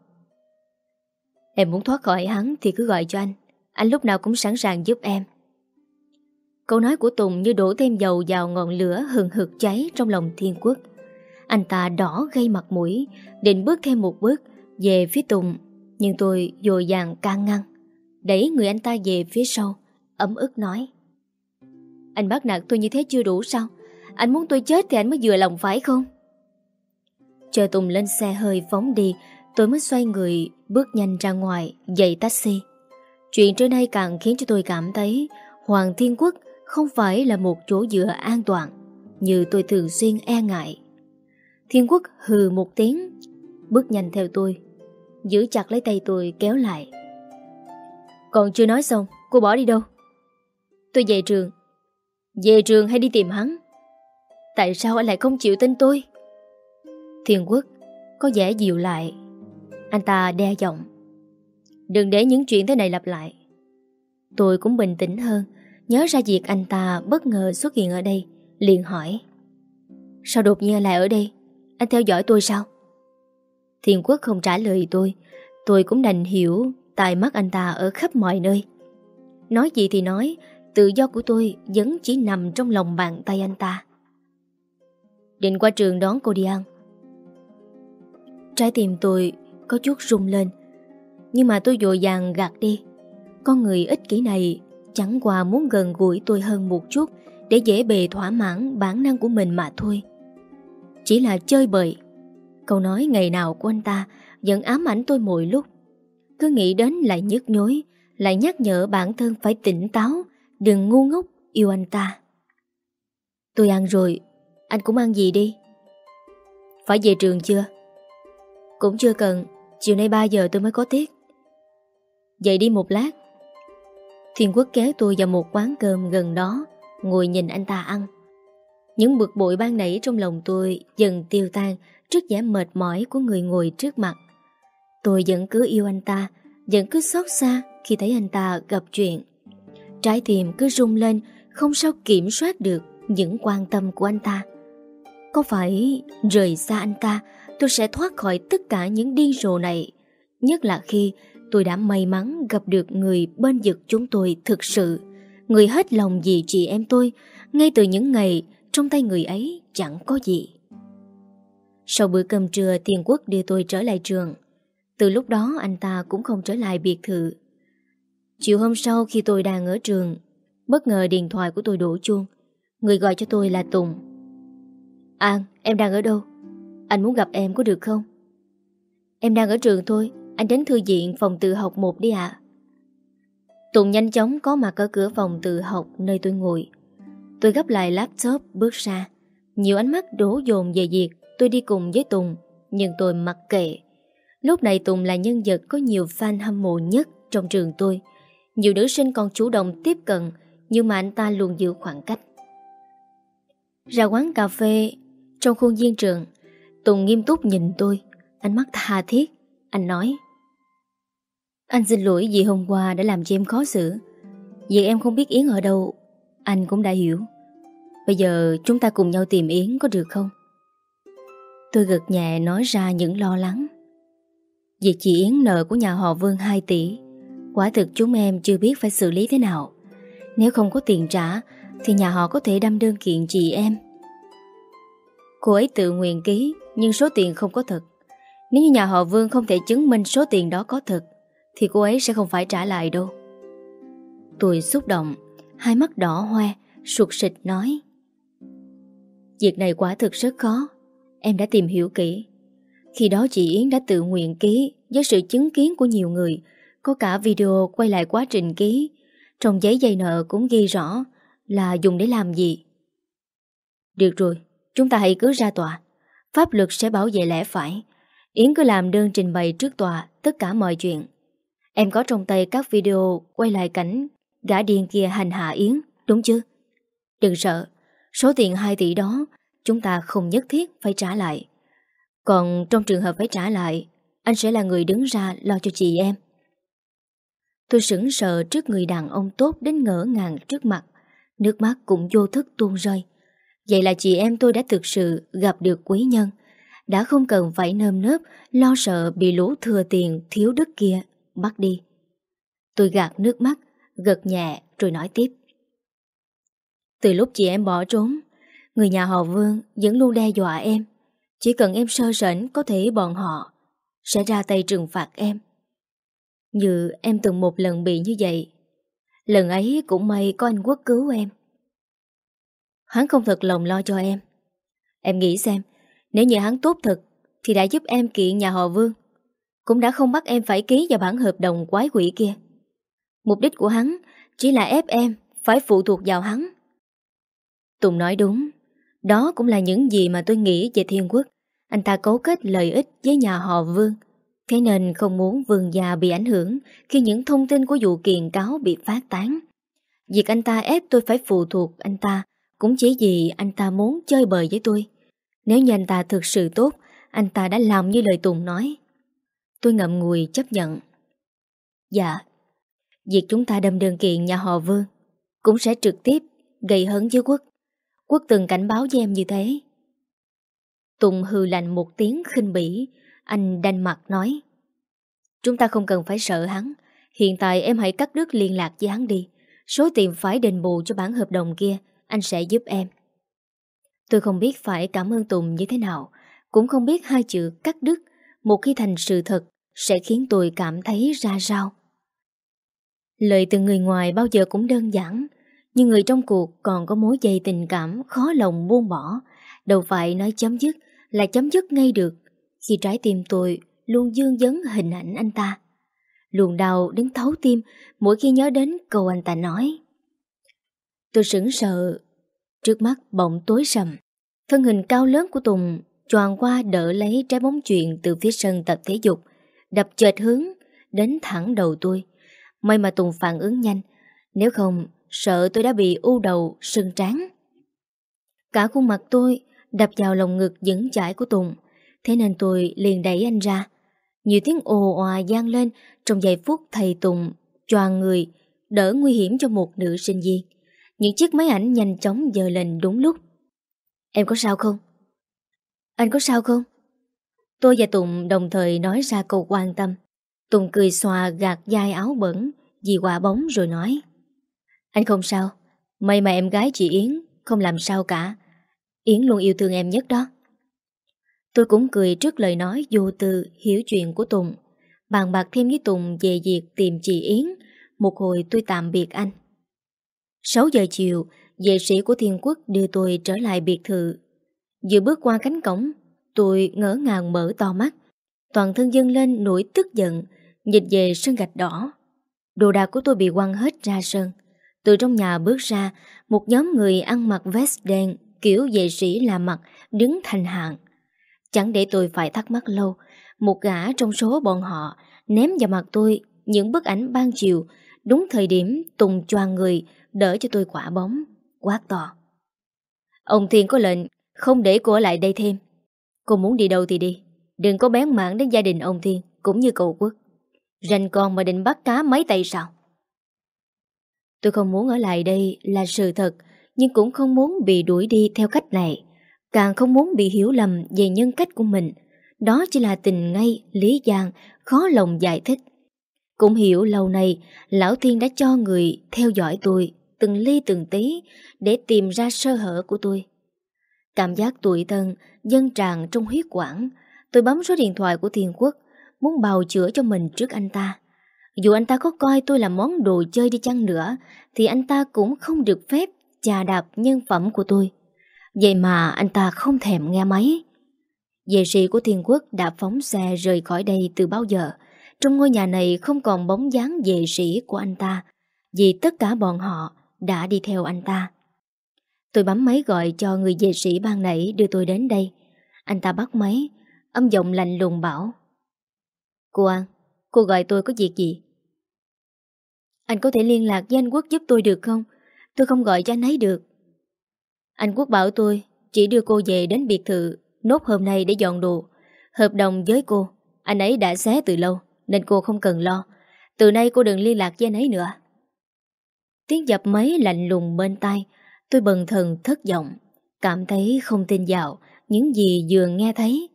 Em muốn thoát khỏi hắn thì cứ gọi cho anh. Anh lúc nào cũng sẵn sàng giúp em. Câu nói của Tùng như đổ thêm dầu vào ngọn lửa hừng hực cháy trong lòng thiên quốc. Anh ta đỏ gây mặt mũi, định bước thêm một bước về phía Tùng, nhưng tôi dồi dàng can ngăn. Đẩy người anh ta về phía sau, ấm ức nói. Anh bắt nạt tôi như thế chưa đủ sao? Anh muốn tôi chết thì anh mới vừa lòng phải không? Chờ Tùng lên xe hơi phóng đi, tôi mới xoay người, bước nhanh ra ngoài, dậy taxi. Chuyện trên đây càng khiến cho tôi cảm thấy Hoàng Thiên Quốc không phải là một chỗ dựa an toàn như tôi thường xuyên e ngại. Thiên Quốc hừ một tiếng, bước nhanh theo tôi, giữ chặt lấy tay tôi kéo lại. Còn chưa nói xong, cô bỏ đi đâu? Tôi về trường. Về trường hay đi tìm hắn? Tại sao anh lại không chịu tin tôi? Thiên Quốc có vẻ dịu lại. Anh ta đe giọng. Đừng để những chuyện thế này lặp lại. Tôi cũng bình tĩnh hơn, Nhớ ra việc anh ta bất ngờ xuất hiện ở đây liền hỏi. Sao đột nhiên lại ở đây? Anh theo dõi tôi sao? Thiên quốc không trả lời tôi. Tôi cũng đành hiểu Tài mắt anh ta ở khắp mọi nơi. Nói gì thì nói Tự do của tôi vẫn chỉ nằm trong lòng bàn tay anh ta. Định qua trường đón cô đi ăn. Trái tim tôi có chút rung lên. Nhưng mà tôi dội dàng gạt đi. Con người ích kỷ này Chẳng qua muốn gần gũi tôi hơn một chút Để dễ bề thỏa mãn bản năng của mình mà thôi. Chỉ là chơi bời. Câu nói ngày nào của anh ta Vẫn ám ảnh tôi mỗi lúc. Cứ nghĩ đến lại nhức nhối, Lại nhắc nhở bản thân phải tỉnh táo, Đừng ngu ngốc yêu anh ta. Tôi ăn rồi, Anh cũng ăn gì đi? Phải về trường chưa? Cũng chưa cần. Chiều nay 3 giờ tôi mới có tiết. Dậy đi một lát. Thiên Quốc kéo tôi vào một quán cơm gần đó, Ngồi nhìn anh ta ăn. Những bực bội ban nảy trong lòng tôi Dần tiêu tan Trước vẻ mệt mỏi của người ngồi trước mặt. Tôi vẫn cứ yêu anh ta, Vẫn cứ xót xa Khi thấy anh ta gặp chuyện. Trái tim cứ rung lên, Không sao kiểm soát được Những quan tâm của anh ta. Có phải rời xa anh ta Tôi sẽ thoát khỏi tất cả những điên rồ này. Nhất là khi tôi đã may mắn gặp được người bên vực chúng tôi thực sự. Người hết lòng vì chị em tôi Ngay từ những ngày trong tay người ấy chẳng có gì. Sau bữa cơm trưa Tiền Quốc đưa tôi trở lại trường. Từ lúc đó anh ta cũng không trở lại biệt thự. Chiều hôm sau khi tôi đang ở trường Bất ngờ điện thoại của tôi đổ chuông. Người gọi cho tôi là Tùng. An, em đang ở đâu? Anh muốn gặp em có được không? Em đang ở trường thôi, Anh đến thư viện phòng tự học một đi ạ. Tùng nhanh chóng có mặt ở cửa phòng tự học nơi tôi ngồi. Tôi gấp lại laptop, bước ra. Nhiều ánh mắt đổ dồn về việc tôi đi cùng với Tùng, Nhưng tôi mặc kệ. Lúc này Tùng là nhân vật có nhiều fan hâm mộ nhất trong trường tôi. Nhiều nữ sinh còn chủ động tiếp cận, Nhưng mà anh ta luôn giữ khoảng cách. Ra quán cà phê Trong khuôn viên trường Tùng nghiêm túc nhìn tôi, Ánh mắt tha thiết. Anh nói, Anh xin lỗi vì hôm qua đã làm cho em khó xử. Vì em không biết Yến ở đâu, Anh cũng đã hiểu. Bây giờ chúng ta cùng nhau tìm Yến có được không? Tôi gật nhẹ nói ra những lo lắng. Việc chị Yến nợ của nhà họ Vương 2 tỷ, Quả thực chúng em chưa biết phải xử lý thế nào. Nếu không có tiền trả, Thì nhà họ có thể đâm đơn kiện chị em. Cô ấy tự nguyện ký, Nhưng số tiền không có thật. Nếu như nhà họ Vương không thể chứng minh số tiền đó có thật, Thì cô ấy sẽ không phải trả lại đâu. Tôi xúc động, Hai mắt đỏ hoe, Sụt sịch nói. Việc này quả thực rất khó, Em đã tìm hiểu kỹ. Khi đó chị Yến đã tự nguyện ký Với sự chứng kiến của nhiều người, Có cả video quay lại quá trình ký. Trong giấy dây nợ cũng ghi rõ Là dùng để làm gì. Được rồi Chúng ta hãy cứ ra tòa. Pháp luật sẽ bảo vệ lẽ phải. Yến cứ làm đơn trình bày trước tòa Tất cả mọi chuyện. Em có trong tay các video quay lại cảnh Gã điên kia hành hạ Yến, Đúng chứ? Đừng sợ, Số tiền 2 tỷ đó Chúng ta không nhất thiết phải trả lại. Còn trong trường hợp phải trả lại, Anh sẽ là người đứng ra lo cho chị em. Tôi sững sờ trước người đàn ông tốt đến ngỡ ngàng trước mặt. Nước mắt cũng vô thức tuôn rơi. Vậy là chị em tôi đã thực sự gặp được quý nhân. Đã không cần phải nơm nớp, Lo sợ bị lũ thừa tiền thiếu đức kia, Bắt đi. Tôi gạt nước mắt, Gật nhẹ rồi nói tiếp. Từ lúc chị em bỏ trốn, Người nhà họ Vương vẫn luôn đe dọa em. Chỉ cần em sơ sảnh Có thể bọn họ Sẽ ra tay trừng phạt em. Như em từng một lần bị như vậy, Lần ấy cũng may có anh Quốc cứu em. Hắn không thật lòng lo cho em. Em nghĩ xem, Nếu như hắn tốt thật, Thì đã giúp em kiện nhà họ Vương. Cũng đã không bắt em phải ký vào bản hợp đồng quái quỷ kia. Mục đích của hắn Chỉ là ép em Phải phụ thuộc vào hắn. Tùng nói đúng, Đó cũng là những gì mà tôi nghĩ về Thiên Quốc. Anh ta cấu kết lợi ích với nhà họ Vương, Thế nên không muốn Vương già bị ảnh hưởng Khi những thông tin của vụ kiện cáo bị phát tán. Việc anh ta ép tôi phải phụ thuộc anh ta cũng chỉ vì anh ta muốn chơi bời với tôi. Nếu như anh ta thực sự tốt, Anh ta đã làm như lời Tùng nói. Tôi ngậm ngùi chấp nhận. Dạ Việc chúng ta đâm đơn kiện nhà họ Vương Cũng sẽ trực tiếp gây hấn với Quốc. Quốc từng cảnh báo với em như thế. Tùng hư lạnh một tiếng khinh bỉ. Anh đanh mặt nói, Chúng ta không cần phải sợ hắn. Hiện tại em hãy cắt đứt liên lạc với hắn đi. Số tiền phải đền bù cho bản hợp đồng kia anh sẽ giúp em. Tôi không biết phải cảm ơn Tùng như thế nào, cũng không biết hai chữ cắt đứt một khi thành sự thật sẽ khiến tôi cảm thấy ra sao. Lời từ người ngoài bao giờ cũng đơn giản, nhưng người trong cuộc còn có mối dây tình cảm khó lòng buông bỏ, đâu phải nói chấm dứt là chấm dứt ngay được khi trái tim tôi luôn dương dấn hình ảnh anh ta. Luồn đau đến thấu tim mỗi khi nhớ đến câu anh ta nói. Tôi sững sợ Trước mắt bỗng tối sầm. Thân hình cao lớn của Tùng Choàn qua đỡ lấy trái bóng chuyện Từ phía sân tập thể dục, Đập chệch hướng đến thẳng đầu tôi. May mà Tùng phản ứng nhanh, Nếu không sợ tôi đã bị u đầu, sưng trán Cả khuôn mặt tôi đập vào lồng ngực vững chãi của Tùng, Thế nên tôi liền đẩy anh ra. Nhiều tiếng ồ òa gian lên Trong giây phút thầy Tùng choàng người Đỡ nguy hiểm cho một nữ sinh viên những chiếc máy ảnh nhanh chóng dờ lên đúng lúc Em có sao không? Anh có sao không? Tôi và Tùng đồng thời nói ra câu quan tâm. Tùng cười xòa gạt dai áo bẩn, vì quả bóng rồi nói. Anh không sao, may mà em gái chị Yến không làm sao cả. Yến luôn yêu thương em nhất đó. Tôi cũng cười trước lời nói vô tư hiểu chuyện của Tùng. Bàn bạc thêm với Tùng về việc tìm chị Yến. Một hồi tôi tạm biệt anh. 6 giờ chiều, vệ sĩ của Thiên Quốc đưa tôi trở lại biệt thự. Vừa bước qua cánh cổng, tôi ngỡ ngàng mở to mắt. Toàn thân dâng lên nỗi tức giận, nhìn về sân gạch đỏ. Đồ đạc của tôi bị quăng hết ra sân. Từ trong nhà bước ra, một nhóm người ăn mặc vest đen, kiểu vệ sĩ là mặt, đứng thành hạng. Chẳng để tôi phải thắc mắc lâu, một gã trong số bọn họ ném vào mặt tôi những bức ảnh ban chiều, đúng thời điểm Tùng choàng người, đỡ cho tôi quả bóng, quát to. Ông Thiên có lệnh, không để cô ở lại đây thêm. Cô muốn đi đâu thì đi, đừng có bén mạng đến gia đình ông Thiên, cũng như cậu quốc. Rành con mà định bắt cá mấy tay sao? Tôi không muốn ở lại đây là sự thật, nhưng cũng không muốn bị đuổi đi theo cách này. Càng không muốn bị hiểu lầm về nhân cách của mình. Đó chỉ là tình ngay, lý giang, khó lòng giải thích. Cũng hiểu lâu nay, Lão Thiên đã cho người theo dõi tôi, từng ly từng tí, để tìm ra sơ hở của tôi. Cảm giác tuổi thân, dân tràn trong huyết quản. Tôi bấm số điện thoại của Thiên Quốc, muốn bào chữa cho mình trước anh ta. Dù anh ta có coi tôi là món đồ chơi đi chăng nữa, thì anh ta cũng không được phép chà đạp nhân phẩm của tôi. Vậy mà anh ta không thèm nghe máy. Vệ sĩ của Thiên Quốc đã phóng xe rời khỏi đây từ bao giờ. Trong ngôi nhà này không còn bóng dáng vệ sĩ của anh ta, vì tất cả bọn họ đã đi theo anh ta. Tôi bấm máy gọi cho người vệ sĩ ban nãy đưa tôi đến đây. Anh ta bắt máy, âm giọng lạnh lùng bảo. Cô An, cô gọi tôi có việc gì? Anh có thể liên lạc với anh Quốc giúp tôi được không? Tôi không gọi cho anh ấy được. Anh Quốc bảo tôi chỉ đưa cô về đến biệt thự nốt hôm nay để dọn đồ. Hợp đồng với cô, anh ấy đã xé từ lâu nên cô không cần lo. Từ nay cô đừng liên lạc với anh ấy nữa. Tiếng dập máy lạnh lùng bên tai, tôi bần thần thất vọng, cảm thấy không tin vào những gì vừa nghe thấy.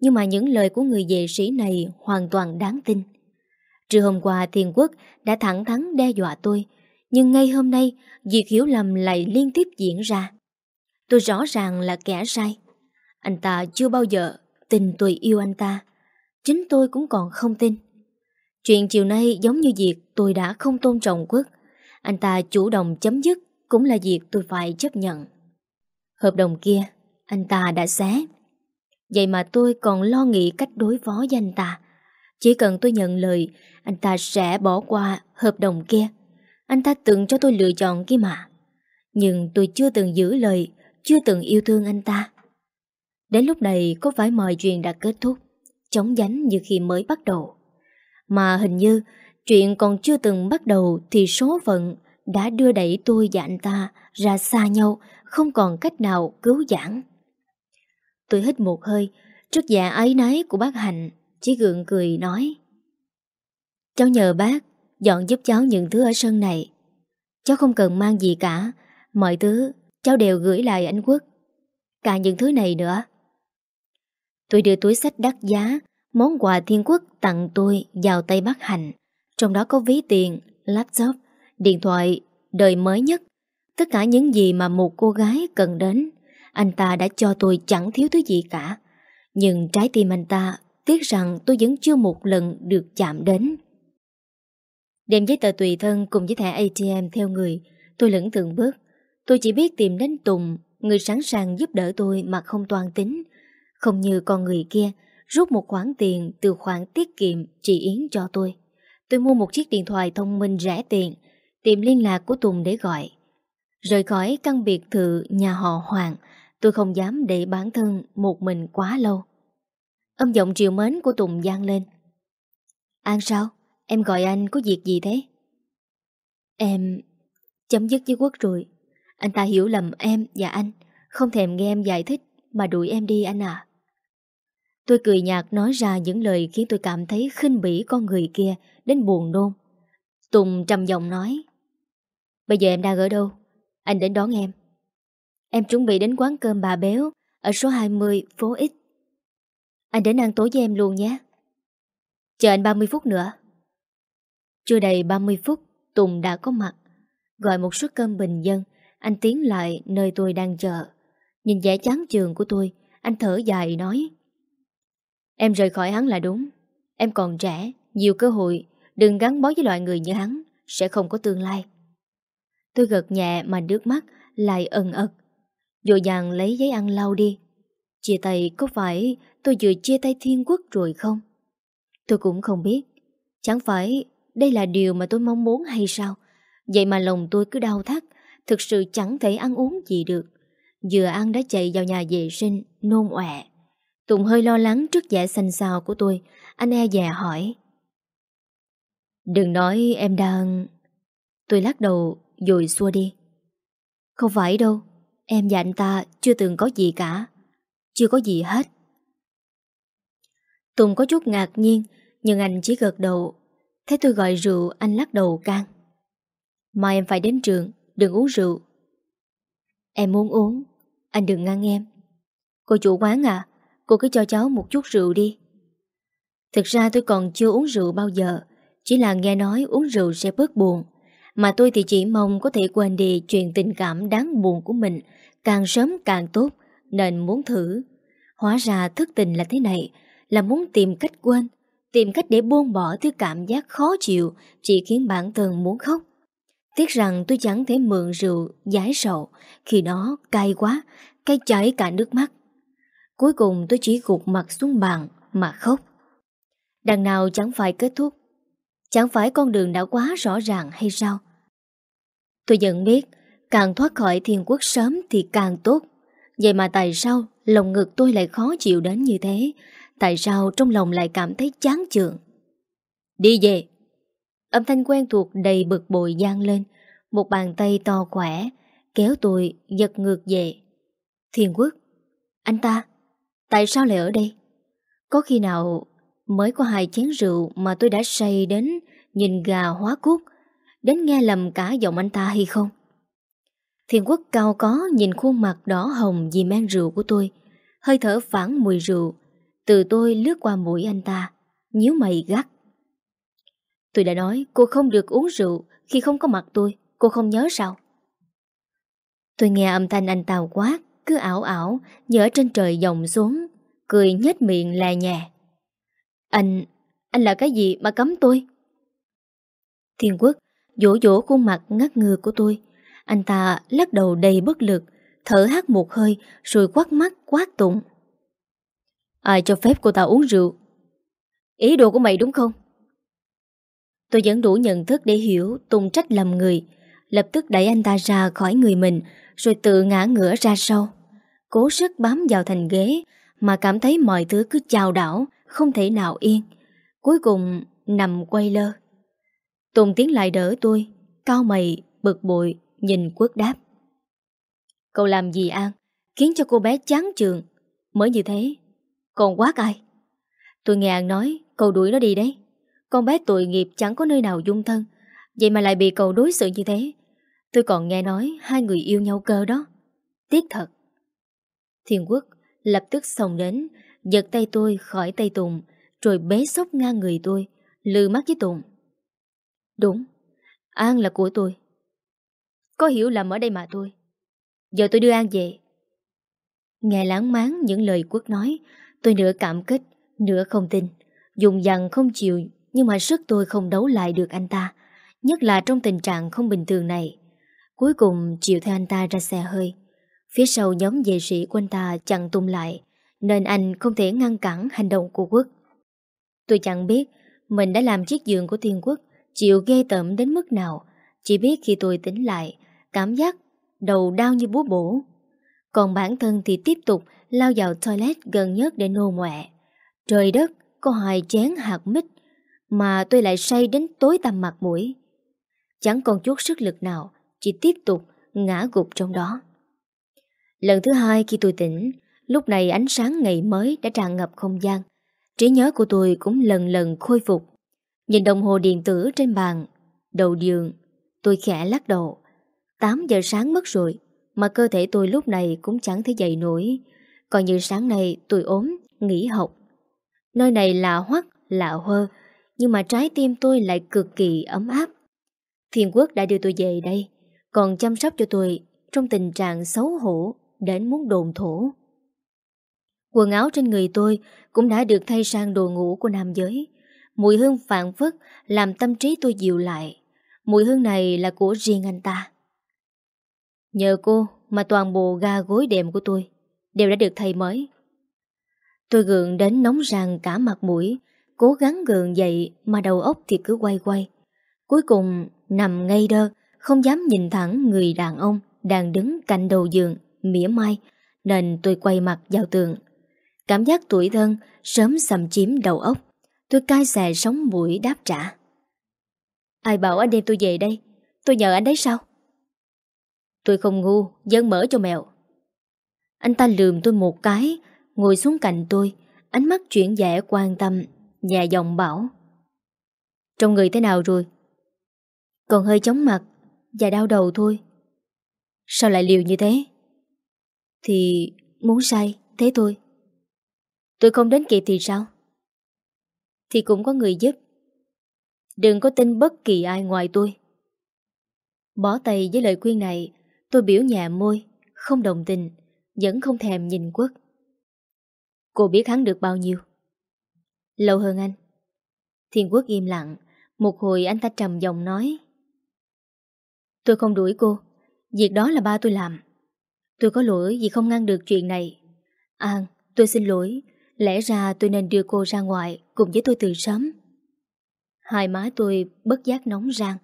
Nhưng mà những lời của người vệ sĩ này hoàn toàn đáng tin. Trưa hôm qua Thiên Quốc đã thẳng thắn đe dọa tôi, nhưng ngay hôm nay việc hiểu lầm lại liên tiếp diễn ra. Tôi rõ ràng là kẻ sai. Anh ta chưa bao giờ tin tôi yêu anh ta. Chính tôi cũng còn không tin. Chuyện chiều nay giống như việc tôi đã không tôn trọng quốc. Anh ta chủ động chấm dứt cũng là việc tôi phải chấp nhận. Hợp đồng kia, anh ta đã xé. Vậy mà tôi còn lo nghĩ cách đối phó với anh ta. Chỉ cần tôi nhận lời, anh ta sẽ bỏ qua hợp đồng kia. Anh ta từng cho tôi lựa chọn kia mà. Nhưng tôi chưa từng giữ lời, chưa từng yêu thương anh ta. Đến lúc này có phải mọi chuyện đã kết thúc, chống dánh như khi mới bắt đầu. Mà hình như chuyện còn chưa từng bắt đầu thì số phận đã đưa đẩy tôi và anh ta ra xa nhau, không còn cách nào cứu giãn. Tôi hít một hơi, trước dạ ấy náy của bác Hạnh, chỉ gượng cười nói. Cháu nhờ bác, dọn giúp cháu những thứ ở sân này. Cháu không cần mang gì cả, mọi thứ cháu đều gửi lại anh Quốc. Cả những thứ này nữa. Tôi đưa túi sách đắt giá, món quà thiên quốc tặng tôi vào tay bác Hạnh. Trong đó có ví tiền, laptop, điện thoại, đời mới nhất. Tất cả những gì mà một cô gái cần đến, anh ta đã cho tôi chẳng thiếu thứ gì cả. Nhưng trái tim anh ta tiếc rằng tôi vẫn chưa một lần được chạm đến. Đem giấy tờ tùy thân cùng với thẻ ATM theo người, tôi lẫn từng bước. Tôi chỉ biết tìm đến Tùng, người sẵn sàng giúp đỡ tôi mà không toan tính. Không như con người kia, rút một khoản tiền từ khoản tiết kiệm chị Yến cho tôi. Tôi mua một chiếc điện thoại thông minh rẻ tiền, tìm liên lạc của Tùng để gọi. Rời khỏi căn biệt thự nhà họ Hoàng, tôi không dám để bản thân một mình quá lâu. Âm giọng triều mến của Tùng gian lên. An sao? Em gọi anh có việc gì thế? Em chấm dứt với quốc rồi. Anh ta hiểu lầm em và anh, không thèm nghe em giải thích mà đuổi em đi anh à. Tôi cười nhạt nói ra những lời khiến tôi cảm thấy khinh bỉ con người kia đến buồn nôn. Tùng trầm giọng nói Bây giờ em đang ở đâu? Anh đến đón em. Em chuẩn bị đến quán cơm bà béo ở số 20 phố X, Anh đến ăn tối với em luôn nhé. Chờ anh 30 phút nữa. Chưa đầy 30 phút, Tùng đã có mặt. Gọi một suất cơm bình dân, anh tiến lại nơi tôi đang chờ. Nhìn vẻ chán trường của tôi, anh thở dài nói. Em rời khỏi hắn là đúng. Em còn trẻ, nhiều cơ hội, đừng gắn bó với loại người như hắn, sẽ không có tương lai. Tôi gật nhẹ mà nước mắt lại ẩn ật. Dội dàng lấy giấy ăn lau đi. Chia tay có phải tôi vừa chia tay thiên quốc rồi không? Tôi cũng không biết. Chẳng phải đây là điều mà tôi mong muốn hay sao? Vậy mà lòng tôi cứ đau thắt, thực sự chẳng thể ăn uống gì được. Vừa ăn đã chạy vào nhà vệ sinh, nôn ọe. Tùng hơi lo lắng trước vẻ xanh xao của tôi, anh e dè hỏi. Đừng nói em đang... Tôi lắc đầu rồi xua đi. Không phải đâu, em và anh ta chưa từng có gì cả. Chưa có gì hết. Tùng có chút ngạc nhiên, nhưng anh chỉ gật đầu. Thấy tôi gọi rượu, anh lắc đầu can. Mai em phải đến trường, đừng uống rượu. Em muốn uống, anh đừng ngăn em. Cô chủ quán à, cô cứ cho cháu một chút rượu đi. Thực ra tôi còn chưa uống rượu bao giờ, chỉ là nghe nói uống rượu sẽ bớt buồn. Mà tôi thì chỉ mong có thể quên đi chuyện tình cảm đáng buồn của mình, càng sớm càng tốt, nên muốn thử. Hóa ra thức tình là thế này, là muốn tìm cách quên, tìm cách để buông bỏ thứ cảm giác khó chịu chỉ khiến bản thân muốn khóc. Tiếc rằng tôi chẳng thể mượn rượu giải sầu khi nó cay quá, cay chảy cả nước mắt. Cuối cùng tôi chỉ gục mặt xuống bàn mà khóc. Đằng nào chẳng phải kết thúc, chẳng phải con đường đã quá rõ ràng hay sao? Tôi dần biết, càng thoát khỏi thiên quốc sớm thì càng tốt. Vậy mà tại sao lòng ngực tôi lại khó chịu đến như thế? Tại sao trong lòng lại cảm thấy chán chường? Đi về! Âm thanh quen thuộc đầy bực bội gian lên. Một bàn tay to khỏe, kéo tôi giật ngược về. Thiên quốc! Anh ta! Tại sao lại ở đây? Có khi nào mới có hai chén rượu mà tôi đã say đến nhìn gà hóa cút, đến nghe lầm cả giọng anh ta hay không? Thiền quốc cao có nhìn khuôn mặt đỏ hồng vì men rượu của tôi, hơi thở phản mùi rượu, từ tôi lướt qua mũi anh ta, nhíu mày gắt. Tôi đã nói cô không được uống rượu khi không có mặt tôi, cô không nhớ sao? Tôi nghe âm thanh anh tàu quát, cứ ảo ảo, nhớ trên trời dòng xuống, cười nhếch miệng lè nhẹ. Anh, anh là cái gì mà cấm tôi? Thiên quốc, dỗ dỗ khuôn mặt ngắt ngừa của tôi. Anh ta lắc đầu đầy bất lực, thở hát một hơi rồi quát mắt quát tụng. Ai cho phép cô ta uống rượu? Ý đồ của mày đúng không? Tôi vẫn đủ nhận thức để hiểu Tùng trách lầm người Lập tức đẩy anh ta ra khỏi người mình Rồi tự ngã ngửa ra sau Cố sức bám vào thành ghế Mà cảm thấy mọi thứ cứ chào đảo Không thể nào yên. Cuối cùng nằm quay lơ. Tùng tiến lại đỡ tôi Cao mày, bực bội Nhìn quất đáp. Cậu làm gì An Khiến cho cô bé chán trường Mới như thế Còn quá ai Tôi nghe An nói Cậu đuổi nó đi đấy. Con bé tội nghiệp chẳng có nơi nào dung thân. Vậy mà lại bị cậu đối xử như thế. Tôi còn nghe nói Hai người yêu nhau cơ đó. Tiếc thật. Thiên quốc, lập tức xông đến, Giật tay tôi khỏi tay Tùng, Rồi bế sốc ngang người tôi Lư mắt với Tùng. Đúng, An là của tôi. Có hiểu lầm ở đây mà tôi. Giờ tôi đưa An về. Nghe lãng máng những lời quốc nói, Tôi nửa cảm kích, Nửa không tin. Dùng dằn không chịu, Nhưng mà sức tôi không đấu lại được anh ta, Nhất là trong tình trạng không bình thường này. Cuối cùng chịu theo anh ta ra xe hơi. Phía sau nhóm vệ sĩ của anh ta chặn tung lại, Nên anh không thể ngăn cản hành động của quốc. Tôi chẳng biết Mình đã làm chiếc giường của thiên quốc Chịu ghê tởm đến mức nào. Chỉ biết khi tôi tỉnh lại, Cảm giác đầu đau như búa bổ. Còn bản thân thì tiếp tục Lao vào toilet gần nhất để nô ngoẹ Trời đất, Có hai chén hạt mít Mà tôi lại say đến tối tăm mặt mũi. Chẳng còn chút sức lực nào, Chỉ tiếp tục ngã gục trong đó. Lần thứ hai khi tôi tỉnh Lúc này ánh sáng ngày mới đã tràn ngập không gian. Trí nhớ của tôi cũng lần lần khôi phục. Nhìn đồng hồ điện tử trên bàn Đầu giường Tôi khẽ lắc đầu. 8 giờ sáng mất rồi Mà cơ thể tôi lúc này cũng chẳng thể dậy nổi. Còn như sáng nay tôi ốm Nghỉ học. Nơi này lạ hoắc, lạ hơ, nhưng mà trái tim tôi lại cực kỳ ấm áp. Thiên quốc đã đưa tôi về đây, còn chăm sóc cho tôi trong tình trạng xấu hổ đến muốn đồn thổ. Quần áo trên người tôi cũng đã được thay sang đồ ngủ của nam giới. Mùi hương phản phất làm tâm trí tôi dịu lại. Mùi hương này là của riêng anh ta. Nhờ cô mà toàn bộ ga gối đệm của tôi đều đã được thay mới. Tôi gượng đến nóng ràng cả mặt mũi, cố gắng gượng dậy mà đầu óc thì cứ quay quay. Cuối cùng nằm ngay đơ, không dám nhìn thẳng người đàn ông đang đứng cạnh đầu giường, mỉa mai, nên tôi quay mặt vào tường. Cảm giác tuổi thân sớm xâm chiếm đầu óc. Tôi cai xè sống mũi đáp trả. Ai bảo anh đem tôi về đây? Tôi nhờ anh đấy sao? Tôi không ngu, dân mở cho mèo. Anh ta lườm tôi một cái, ngồi xuống cạnh tôi, ánh mắt chuyển vẻ quan tâm, nhà giọng bảo. Trong người thế nào rồi? Còn hơi chóng mặt và đau đầu thôi. Sao lại liều như thế? Thì muốn say, thế thôi. Tôi không đến kịp thì sao? Thì cũng có người giúp. Đừng có tin bất kỳ ai ngoài tôi. Bỏ tay với lời khuyên này, tôi biểu nhẹ môi, không đồng tình, vẫn không thèm nhìn quất. Cô biết hắn được bao nhiêu? Lâu hơn anh. Thiên quốc im lặng, một hồi anh ta trầm giọng nói. Tôi không đuổi cô, việc đó là ba tôi làm. Tôi có lỗi vì không ngăn được chuyện này. An, tôi xin lỗi, lẽ ra tôi nên đưa cô ra ngoài cùng với tôi từ sớm. Hai má tôi bất giác nóng rang.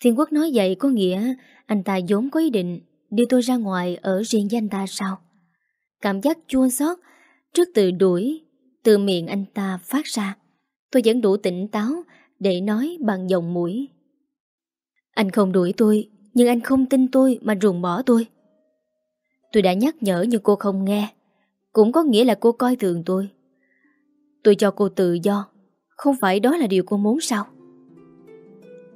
Thiên quốc nói vậy có nghĩa anh ta vốn có ý định đưa tôi ra ngoài ở riêng với anh ta sao? Cảm giác chua xót trước từ đuổi từ miệng anh ta phát ra. Tôi vẫn đủ tỉnh táo để nói bằng giọng mũi. Anh không đuổi tôi, nhưng anh không tin tôi mà ruồng bỏ tôi. Tôi đã nhắc nhở nhưng cô không nghe. Cũng có nghĩa là cô coi thường tôi. Tôi cho cô tự do, không phải đó là điều cô muốn sao?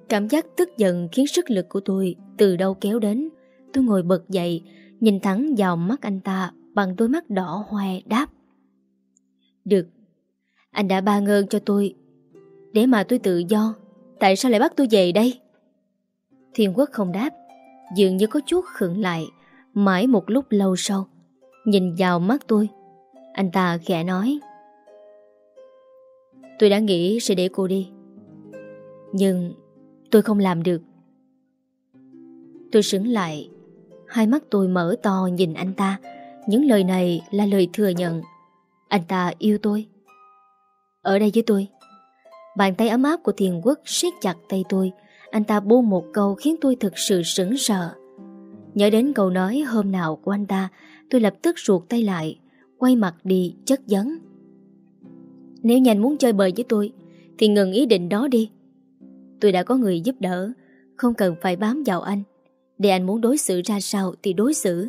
Cảm giác tức giận khiến sức lực của tôi từ đâu kéo đến. Tôi ngồi bật dậy, nhìn thẳng vào mắt anh ta bằng đôi mắt đỏ hoe đáp. Được, anh đã ba ngơn cho tôi. Để mà tôi tự do, tại sao lại bắt tôi về đây? Thiên quốc không đáp, dường như có chút khựng lại, mãi một lúc lâu sau. Nhìn vào mắt tôi, anh ta khẽ nói. Tôi đã nghĩ sẽ để cô đi. Nhưng tôi không làm được. Tôi sững lại, hai mắt tôi mở to nhìn anh ta. Những lời này là lời thừa nhận. Anh ta yêu tôi. Ở đây với tôi. Bàn tay ấm áp của thiền quốc siết chặt tay tôi. Anh ta buông một câu khiến tôi thực sự sững sờ. Nhớ đến câu nói hôm nào của anh ta, tôi lập tức ruột tay lại, quay mặt đi chất vấn. Nếu nhanh muốn chơi bời với tôi, thì ngừng ý định đó đi. Tôi đã có người giúp đỡ, không cần phải bám vào anh. Để anh muốn đối xử ra sao thì đối xử.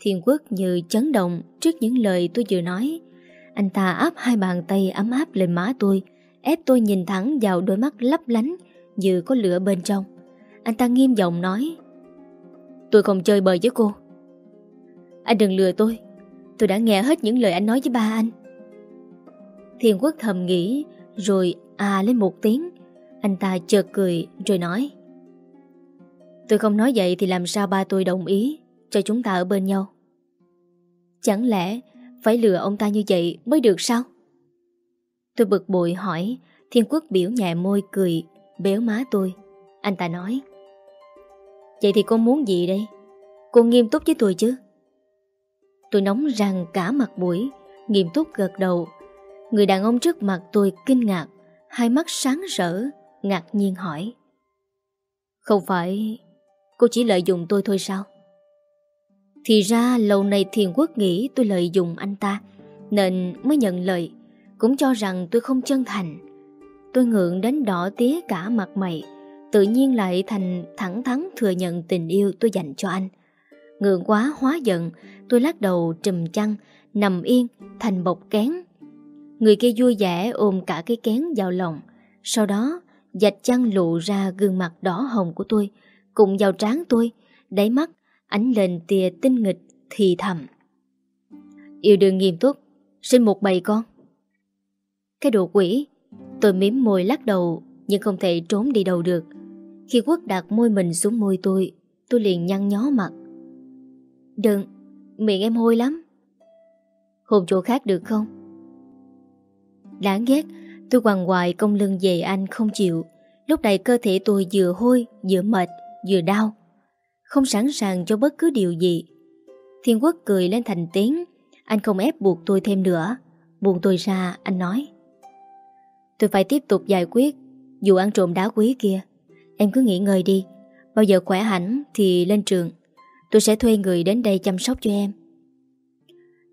Thiên quốc như chấn động trước những lời tôi vừa nói. Anh ta áp hai bàn tay ấm áp lên má tôi, ép tôi nhìn thẳng vào đôi mắt lấp lánh như có lửa bên trong. Anh ta nghiêm giọng nói Tôi không chơi bời với cô. Anh đừng lừa tôi. Tôi đã nghe hết những lời anh nói với ba anh. Thiên quốc thầm nghĩ, Rồi à lên một tiếng. Anh ta chợt cười, rồi nói. Tôi không nói vậy thì làm sao ba tôi đồng ý Cho chúng ta ở bên nhau? Chẳng lẽ Phải lừa ông ta như vậy mới được sao? Tôi bực bội hỏi. Thiên quốc biểu nhẹ môi cười, Béo má tôi. Anh ta nói. Vậy thì cô muốn gì đây? Cô nghiêm túc với tôi chứ. Tôi nóng răng cả mặt mũi, Nghiêm túc gật đầu. Người đàn ông trước mặt tôi kinh ngạc, Hai mắt sáng rỡ, Ngạc nhiên hỏi. Không phải, Cô chỉ lợi dụng tôi thôi sao? Thì ra lâu nay thiền quốc nghĩ tôi lợi dụng anh ta, Nên mới nhận lời. Cũng cho rằng tôi không chân thành. Tôi ngượng đến đỏ tía cả mặt mày. Tự nhiên lại thành thẳng thắn thừa nhận tình yêu tôi dành cho anh. Ngượng quá, hóa giận, Tôi lắc đầu trùm chăn, Nằm yên, thành bọc kén. Người kia vui vẻ ôm cả cái kén vào lòng. Sau đó, Dạch chăn lụ ra gương mặt đỏ hồng của tôi, Cùng vào trán tôi, Đáy mắt ánh lên tia tinh nghịch, Thì thầm. Yêu đương nghiêm túc, Sinh một bầy con. Cái đồ quỷ, Tôi miếm môi lắc đầu, Nhưng không thể trốn đi đâu được. Khi Quốc đặt môi mình xuống môi tôi Tôi liền nhăn nhó mặt. Đừng, Miệng em hôi lắm. Hôn chỗ khác được không? Đáng ghét, Tôi quằn hoài công lưng về anh không chịu. Lúc này cơ thể tôi vừa hôi, Vừa mệt, Vừa đau. Không sẵn sàng cho bất cứ điều gì. Thiên Quốc cười lên thành tiếng. Anh không ép buộc tôi thêm nữa. Buông tôi ra, anh nói. Tôi phải tiếp tục giải quyết, Dù ăn trộm đá quý kia. Em cứ nghỉ ngơi đi. Bao giờ khỏe hẳn thì lên trường. Tôi sẽ thuê người đến đây chăm sóc cho em.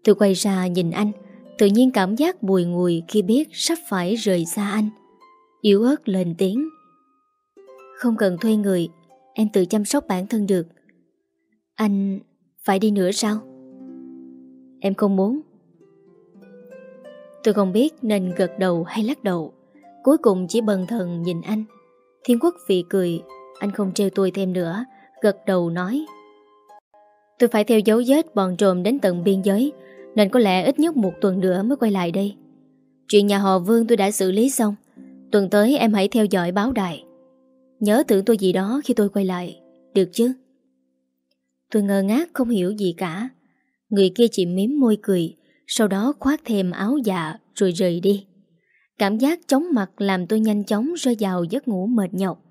Tôi quay ra nhìn anh, Tự nhiên cảm giác bùi ngùi Khi biết sắp phải rời xa anh. Yếu ớt lên tiếng. Không cần thuê người, Em tự chăm sóc bản thân được. Anh phải đi nữa sao? Em không muốn. Tôi không biết nên gật đầu hay lắc đầu. Cuối cùng chỉ bần thần nhìn anh. Thiên quốc vị cười. Anh không trêu tôi thêm nữa, Gật đầu nói. Tôi phải theo dấu vết bọn trộm đến tận biên giới, Nên có lẽ ít nhất một tuần nữa mới quay lại đây. Chuyện nhà họ Vương tôi đã xử lý xong. Tuần tới em hãy theo dõi báo đài. Nhớ tưởng tôi gì đó khi tôi quay lại, Được chứ? Tôi ngơ ngác không hiểu gì cả. Người kia chỉ miếm môi cười, Sau đó khoác thêm áo dạ Rồi rời đi. Cảm giác chóng mặt làm tôi nhanh chóng rơi vào giấc ngủ mệt nhọc.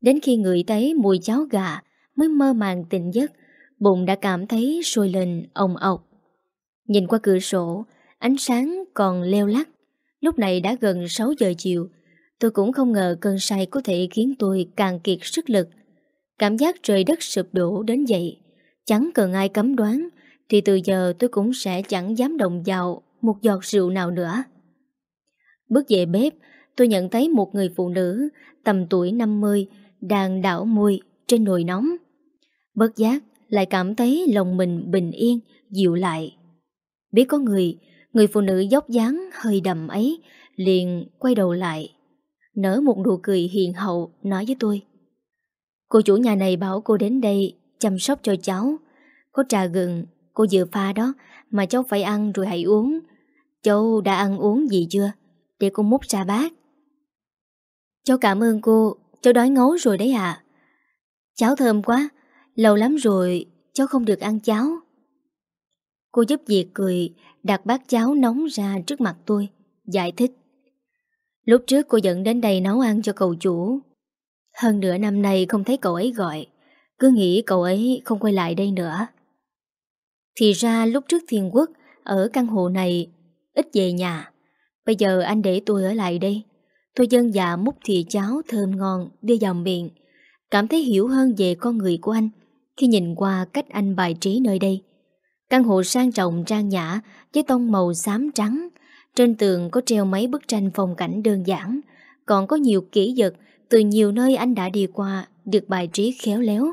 Đến khi ngửi thấy mùi cháo gà Mới mơ màng tỉnh giấc, Bụng đã cảm thấy sôi lên, ồng ọc. Nhìn qua cửa sổ, Ánh sáng còn leo lắc. Lúc này đã gần 6 giờ chiều. Tôi cũng không ngờ cơn say có thể khiến tôi càng kiệt sức lực. Cảm giác trời đất sụp đổ đến vậy, Chẳng cần ai cấm đoán, Thì từ giờ tôi cũng sẽ chẳng dám động vào Một giọt rượu nào nữa. Bước về bếp, Tôi nhận thấy một người phụ nữ Tầm tuổi 50 Đang đảo môi trên nồi nóng. Bất giác, lại cảm thấy lòng mình bình yên, Dịu lại. Biết có người Người phụ nữ dốc dáng hơi đầm ấy, Liền quay đầu lại, Nở một nụ cười hiền hậu, Nói với tôi, Cô chủ nhà này bảo cô đến đây Chăm sóc cho cháu. Có trà gừng, cô vừa pha đó, Mà cháu phải ăn rồi hãy uống. Cháu đã ăn uống gì chưa? Để cô múc ra bát. Cháu cảm ơn cô, Cháu đói ngấu rồi đấy à Cháo thơm quá, Lâu lắm rồi cháu không được ăn cháo. Cô giúp việc cười, Đặt bát cháo nóng ra trước mặt tôi, Giải thích. Lúc trước cô dẫn đến đây nấu ăn cho cậu chủ. Hơn nửa năm nay không thấy cậu ấy gọi, Cứ nghĩ cậu ấy không quay lại đây nữa. Thì ra lúc trước Thiên Quốc Ở căn hộ này, Ít về nhà. Bây giờ anh để tôi ở lại đây. Tôi dân dạ múc thìa cháo thơm ngon, Đưa vào miệng. Cảm thấy hiểu hơn về con người của anh Khi nhìn qua cách anh bài trí nơi đây. Căn hộ sang trọng trang nhã, Với tông màu xám trắng. Trên tường có treo mấy bức tranh phong cảnh đơn giản. Còn có nhiều kỹ vật Từ nhiều nơi anh đã đi qua Được bài trí khéo léo.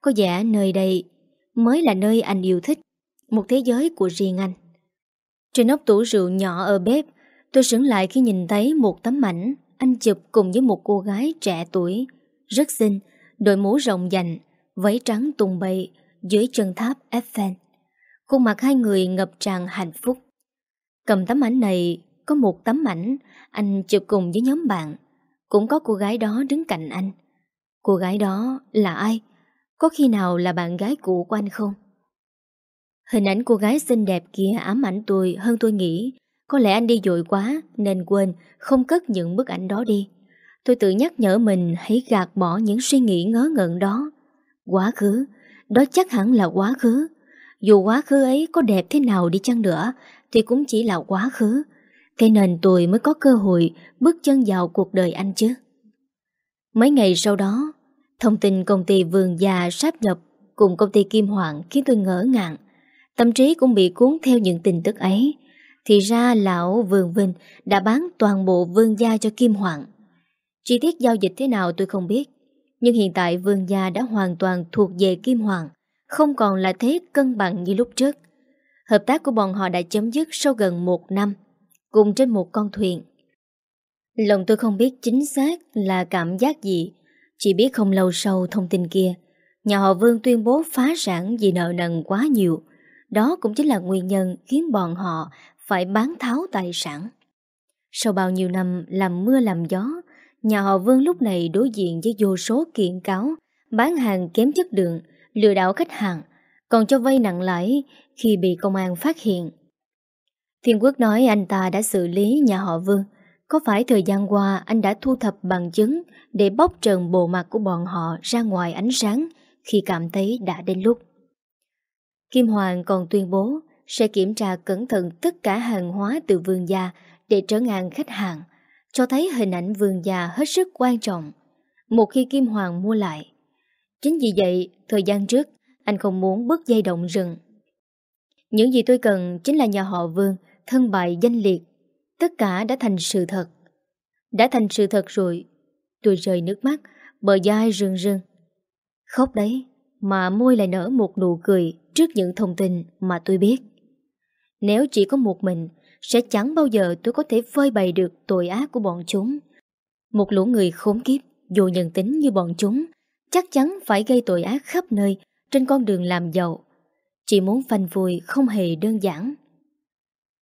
Có vẻ nơi đây Mới là nơi anh yêu thích, Một thế giới của riêng anh. Trên ốc tủ rượu nhỏ ở bếp Tôi sững lại khi nhìn thấy một tấm ảnh Anh chụp cùng với một cô gái trẻ tuổi, Rất xinh, Đội mũ rộng dành, Váy trắng tung bay Dưới chân tháp Eiffel. Khuôn mặt hai người ngập tràn hạnh phúc. Cầm tấm ảnh này, Có một tấm ảnh Anh chụp cùng với nhóm bạn. Cũng có cô gái đó đứng cạnh anh. Cô gái đó là ai? Có khi nào là bạn gái cũ của anh không? Hình ảnh cô gái xinh đẹp kia ám ảnh tôi hơn tôi nghĩ. Có lẽ anh đi dội quá, Nên quên, không cất những bức ảnh đó đi. Tôi tự nhắc nhở mình hãy gạt bỏ những suy nghĩ ngớ ngẩn đó. Quá khứ, Đó chắc hẳn là quá khứ. Dù quá khứ ấy có đẹp thế nào đi chăng nữa, Thì cũng chỉ là quá khứ. Thế nên tôi mới có cơ hội Bước chân vào cuộc đời anh chứ. Mấy ngày sau đó, Thông tin công ty vườn già sáp nhập Cùng công ty Kim Hoàng khiến tôi ngỡ ngàng. Tâm trí cũng bị cuốn theo những tin tức ấy. Thì ra lão vương Vinh Đã bán toàn bộ vương gia cho Kim Hoàng. Chi tiết giao dịch thế nào tôi không biết, Nhưng hiện tại vương gia đã hoàn toàn thuộc về Kim Hoàng, Không còn là thế cân bằng như lúc trước. Hợp tác của bọn họ đã chấm dứt sau gần một năm, Cùng trên một con thuyền. Lòng tôi không biết chính xác là cảm giác gì, Chỉ biết không lâu sau thông tin kia, Nhà họ Vương tuyên bố phá sản vì nợ nần quá nhiều. Đó cũng chính là nguyên nhân khiến bọn họ phải bán tháo tài sản Sau bao nhiêu năm làm mưa làm gió, nhà họ Vương lúc này đối diện với vô số kiện cáo, bán hàng kém chất lượng, lừa đảo khách hàng, còn cho vay nặng lãi khi bị công an phát hiện. Thiên Quốc nói anh ta đã xử lý nhà họ Vương. Có phải thời gian qua anh đã thu thập bằng chứng để bóc trần bộ mặt của bọn họ ra ngoài ánh sáng khi cảm thấy đã đến lúc? Kim Hoàng còn tuyên bố sẽ kiểm tra cẩn thận tất cả hàng hóa từ vườn gia để trở an khách hàng, cho thấy hình ảnh vườn gia hết sức quan trọng. Một khi Kim Hoàng mua lại. Chính vì vậy, thời gian trước, anh không muốn bước dây động rừng. Những gì tôi cần chính là nhà họ vương, thân bại danh liệt. Tất cả đã thành sự thật. Đã thành sự thật rồi. Tôi rời nước mắt, bờ dai rưng rưng. Khóc đấy, mà môi lại nở một nụ cười trước những thông tin mà tôi biết. Nếu chỉ có một mình, sẽ chẳng bao giờ tôi có thể phơi bày được tội ác của bọn chúng. Một lũ người khốn kiếp, dù nhân tính như bọn chúng, chắc chắn phải gây tội ác khắp nơi trên con đường làm giàu. Chỉ muốn phanh vui không hề đơn giản.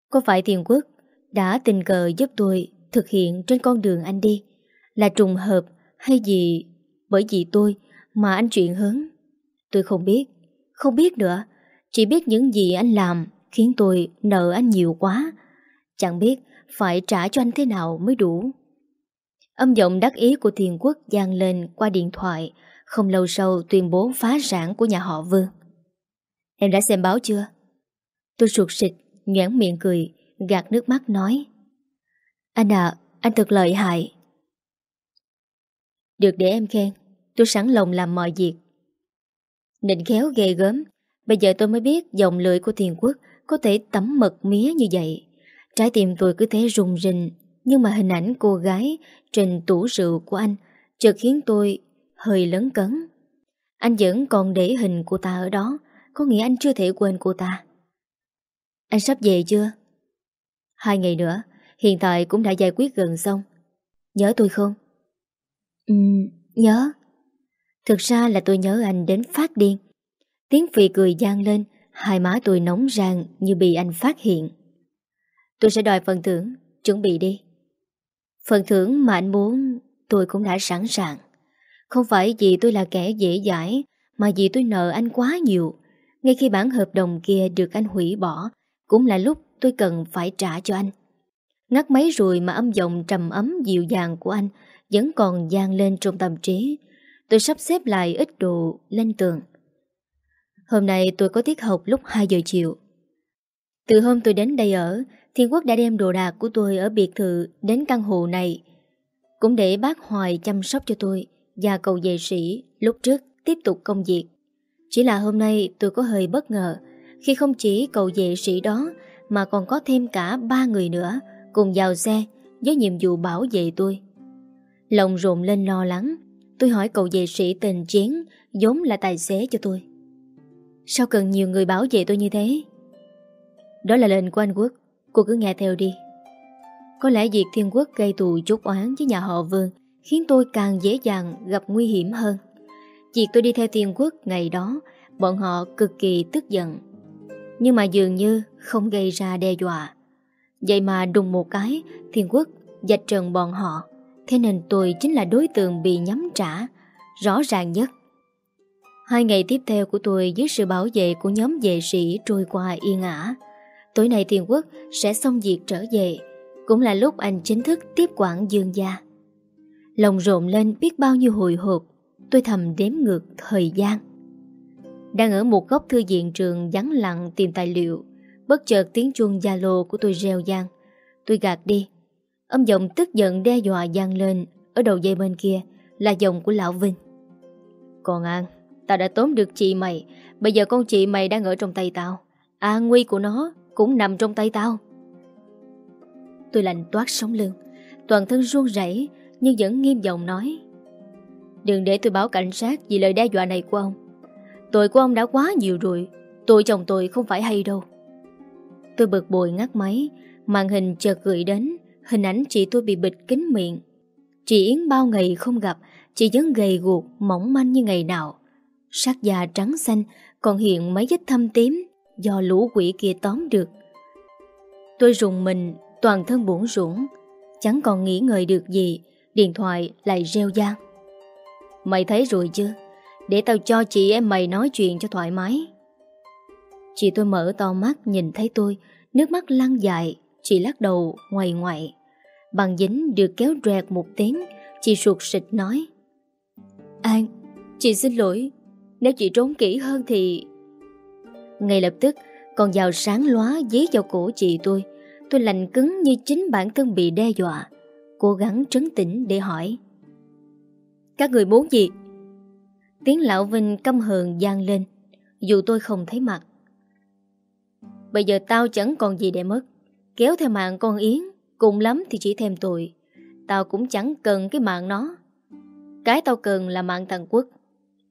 Có phải tiền quốc đã tình cờ giúp tôi thực hiện trên con đường anh đi là trùng hợp hay gì bởi vì tôi mà anh chuyển hướng? Tôi không biết, không biết nữa, chỉ biết những gì anh làm khiến tôi nợ anh nhiều quá. Chẳng biết phải trả cho anh thế nào mới đủ. Âm giọng đắc ý của Thiền quốc gian lên qua điện thoại, không lâu sau tuyên bố phá sản của nhà họ Vương. Em đã xem báo chưa? Tôi sụt sịch, nhoảng miệng cười, gạt nước mắt nói. Anh à, anh thật lợi hại. Được để em khen, tôi sẵn lòng làm mọi việc. Nịnh khéo ghê gớm, bây giờ tôi mới biết dòng lưỡi của Thiền quốc có thể tắm mật mía như vậy. Trái tim tôi cứ thế rung rinh, nhưng mà hình ảnh cô gái trên tủ rượu của anh chợt khiến tôi hơi lớn cấn. Anh vẫn còn để hình cô ta ở đó, có nghĩa anh chưa thể quên cô ta. Anh sắp về chưa? Hai ngày nữa, hiện tại cũng đã giải quyết gần xong. Nhớ tôi không? Ừ, nhớ. Thực ra là tôi nhớ anh đến phát điên. Tiếng phì cười gian lên, hai má tôi nóng rang như bị anh phát hiện. Tôi sẽ đòi phần thưởng, chuẩn bị đi. Phần thưởng mà anh muốn, tôi cũng đã sẵn sàng. Không phải vì tôi là kẻ dễ dãi, mà vì tôi nợ anh quá nhiều. Ngay khi bản hợp đồng kia được anh hủy bỏ, cũng là lúc tôi cần phải trả cho anh. Ngắt máy rồi mà âm giọng trầm ấm dịu dàng của anh vẫn còn gian lên trong tâm trí. Tôi sắp xếp lại ít đồ lên tường. Hôm nay tôi có tiết học lúc 2 giờ chiều. Từ hôm tôi đến đây ở, Thiên Quốc đã đem đồ đạc của tôi ở biệt thự đến căn hộ này. Cũng để bác Hoài chăm sóc cho tôi và cầu vệ sĩ lúc trước tiếp tục công việc. Chỉ là hôm nay tôi có hơi bất ngờ khi không chỉ cầu vệ sĩ đó mà còn có thêm cả ba người nữa cùng vào xe với nhiệm vụ bảo vệ tôi. Lòng rộn lên lo lắng, tôi hỏi cậu vệ sĩ tình chiến giống là tài xế cho tôi. Sao cần nhiều người bảo vệ tôi như thế? Đó là lệnh của anh Quốc, cô cứ nghe theo đi. Có lẽ việc Thiên Quốc gây tù chốt oán với nhà họ Vương khiến tôi càng dễ dàng gặp nguy hiểm hơn. Việc tôi đi theo Thiên Quốc ngày đó, bọn họ cực kỳ tức giận. Nhưng mà dường như không gây ra đe dọa. Vậy mà đùng một cái, Thiên Quốc dạch trần bọn họ. Thế nên tôi chính là đối tượng bị nhắm trả, rõ ràng nhất. Hai ngày tiếp theo của tôi dưới sự bảo vệ của nhóm vệ sĩ trôi qua yên ả. Tối nay Thiên Quốc sẽ xong việc trở về, cũng là lúc anh chính thức tiếp quản dương gia. Lòng rộn lên biết bao nhiêu hồi hộp, tôi thầm đếm ngược thời gian. Đang ở một góc thư viện trường vắng lặng tìm tài liệu, bất chợt tiếng chuông gia lô của tôi reo gian. Tôi gạt đi. Âm giọng tức giận đe dọa gian lên, ở đầu dây bên kia là giọng của Lão Vinh. Còn An, tao đã tóm được chị mày, bây giờ con chị mày đang ở trong tay tao. An nguy của nó cũng nằm trong tay tao. Tôi lạnh toát sống lưng, toàn thân run rẩy nhưng vẫn nghiêm giọng nói. Đừng để tôi báo cảnh sát vì lời đe dọa này của ông. Tội của ông đã quá nhiều rồi, tội chồng tôi không phải hay đâu. Tôi bực bội ngắt máy, màn hình chợt gửi đến, hình ảnh chị tôi bị bịt kín miệng. Chị Yến bao ngày không gặp, chị vẫn gầy guộc, mỏng manh như ngày nào. Sắc da trắng xanh, còn hiện mấy vết thâm tím do lũ quỷ kia tóm được. Tôi rùng mình, toàn thân bổn rủn, Chẳng còn nghĩ ngợi được gì Điện thoại lại reo gian Mày thấy rồi chưa Để tao cho chị em mày nói chuyện cho thoải mái. Chị tôi mở to mắt nhìn thấy tôi Nước mắt lăn dài Chị lắc đầu ngoài ngoại. Bằng dính được kéo rẹt một tiếng Chị ruột sịch nói An Chị xin lỗi nếu chị trốn kỹ hơn thì Ngay lập tức Con dao sáng lóa dí vào cổ chị tôi. Tôi lạnh cứng như chính bản thân bị đe dọa. Cố gắng trấn tĩnh để hỏi. Các người muốn gì? Tiếng lão Vinh căm hờn gian lên. Dù tôi không thấy mặt. Bây giờ tao chẳng còn gì để mất. Kéo theo mạng con Yến Cùng lắm thì chỉ thêm tội Tao cũng chẳng cần cái mạng nó. Cái tao cần là mạng thằng Quốc.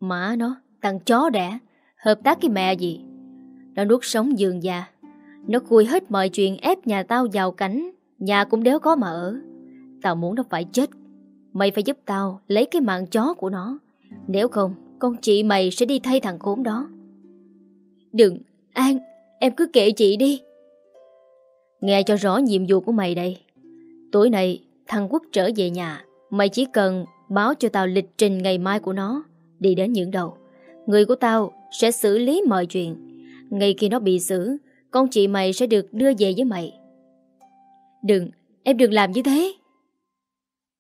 Mà nó, thằng chó đẻ Hợp tác cái mẹ gì? Nó nuốt sống giường già. Nó khui hết mọi chuyện ép nhà tao vào cảnh Nhà cũng đéo có mà ở. Tao muốn nó phải chết. Mày phải giúp tao lấy cái mạng chó của nó. Nếu không, Con chị mày sẽ đi thay thằng khốn đó. Đừng, An, Em cứ kệ chị đi. Nghe cho rõ nhiệm vụ của mày đây. Tối nay, thằng Quốc trở về nhà. Mày chỉ cần báo cho tao lịch trình ngày mai của nó. Đi đến những đầu. Người của tao sẽ xử lý mọi chuyện. Ngay khi nó bị xử, Con chị mày sẽ được đưa về với mày. Đừng, Em đừng làm như thế.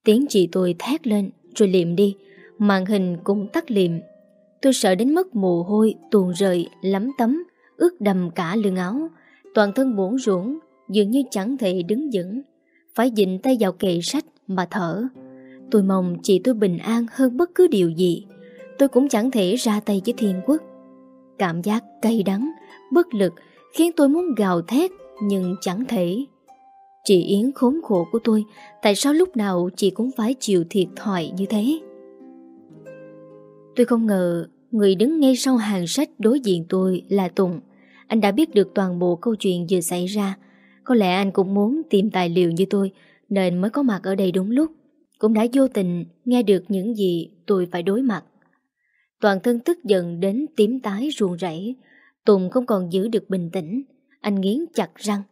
Tiếng chị tôi thét lên, Rồi liệm đi. Màn hình cũng tắt liệm. Tôi sợ đến mức mồ hôi, tuồn rời lắm tấm, ướt đầm cả lưng áo. Toàn thân bổn ruộng, Dường như chẳng thể đứng vững. Phải dịnh tay vào kệ sách mà thở. Tôi mong chị tôi bình an hơn bất cứ điều gì. Tôi cũng chẳng thể ra tay với thiên quốc. Cảm giác cay đắng, bất lực Khiến tôi muốn gào thét Nhưng chẳng thể. Chị Yến khốn khổ của tôi Tại sao lúc nào chị cũng phải chịu thiệt thòi như thế? Tôi không ngờ Người đứng ngay sau hàng sách đối diện tôi là Tùng. Anh đã biết được toàn bộ câu chuyện vừa xảy ra. Có lẽ anh cũng muốn tìm tài liệu như tôi Nên mới có mặt ở đây đúng lúc. Cũng đã vô tình nghe được những gì tôi phải đối mặt. Toàn thân tức giận đến tím tái ruồn rẫy, Tùng không còn giữ được bình tĩnh. Anh nghiến chặt răng.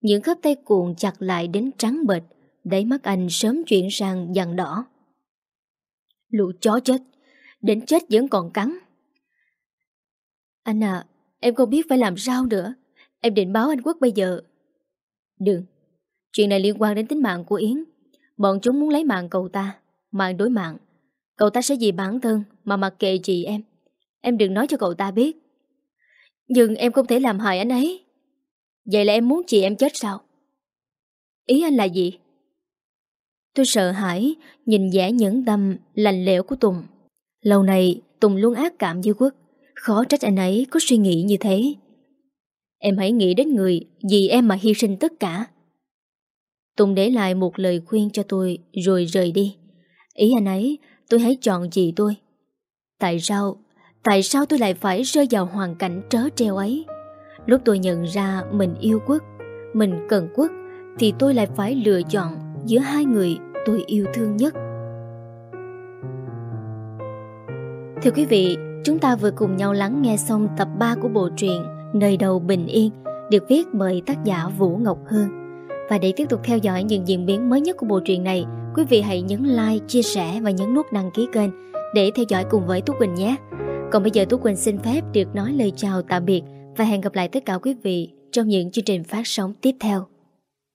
Những khớp tay cuộn chặt lại đến trắng bệch. Đáy mắt anh sớm chuyển sang dằn đỏ. Lũ chó chết. Đến chết vẫn còn cắn. Anh à Em không biết phải làm sao nữa. Em định báo anh Quốc bây giờ. Đừng. Chuyện này liên quan đến tính mạng của Yến. Bọn chúng muốn lấy mạng cậu ta. Mạng đối mạng. Cậu ta sẽ vì bản thân mà mặc kệ chị em Em đừng nói cho cậu ta biết Nhưng em không thể làm hại anh ấy Vậy là em muốn chị em chết sao? Ý anh là gì? Tôi sợ hãi, nhìn vẻ nhẫn tâm, lành lẽo của Tùng. Lâu này, Tùng luôn ác cảm với Quốc. Khó trách anh ấy có suy nghĩ như thế. Em hãy nghĩ đến người vì em mà hy sinh tất cả. Tùng để lại một lời khuyên cho tôi rồi rời đi. Ý anh ấy, tôi hãy chọn chị tôi. Tại sao, tại sao tôi lại phải rơi vào hoàn cảnh trớ treo ấy? Lúc tôi nhận ra mình yêu quốc Mình cần quốc Thì tôi lại phải lựa chọn Giữa hai người tôi yêu thương nhất Thưa quý vị Chúng ta vừa cùng nhau lắng nghe xong tập 3 của bộ truyện Nơi đầu bình yên Được viết bởi tác giả Vũ Ngọc Hương Và để tiếp tục theo dõi những diễn biến mới nhất của bộ truyện này Quý vị hãy nhấn like, chia sẻ và nhấn nút đăng ký kênh để theo dõi cùng với Tú Quỳnh nhé Còn bây giờ Tú Quỳnh xin phép được nói lời chào tạm biệt và hẹn gặp lại tất cả quý vị trong những chương trình phát sóng tiếp theo.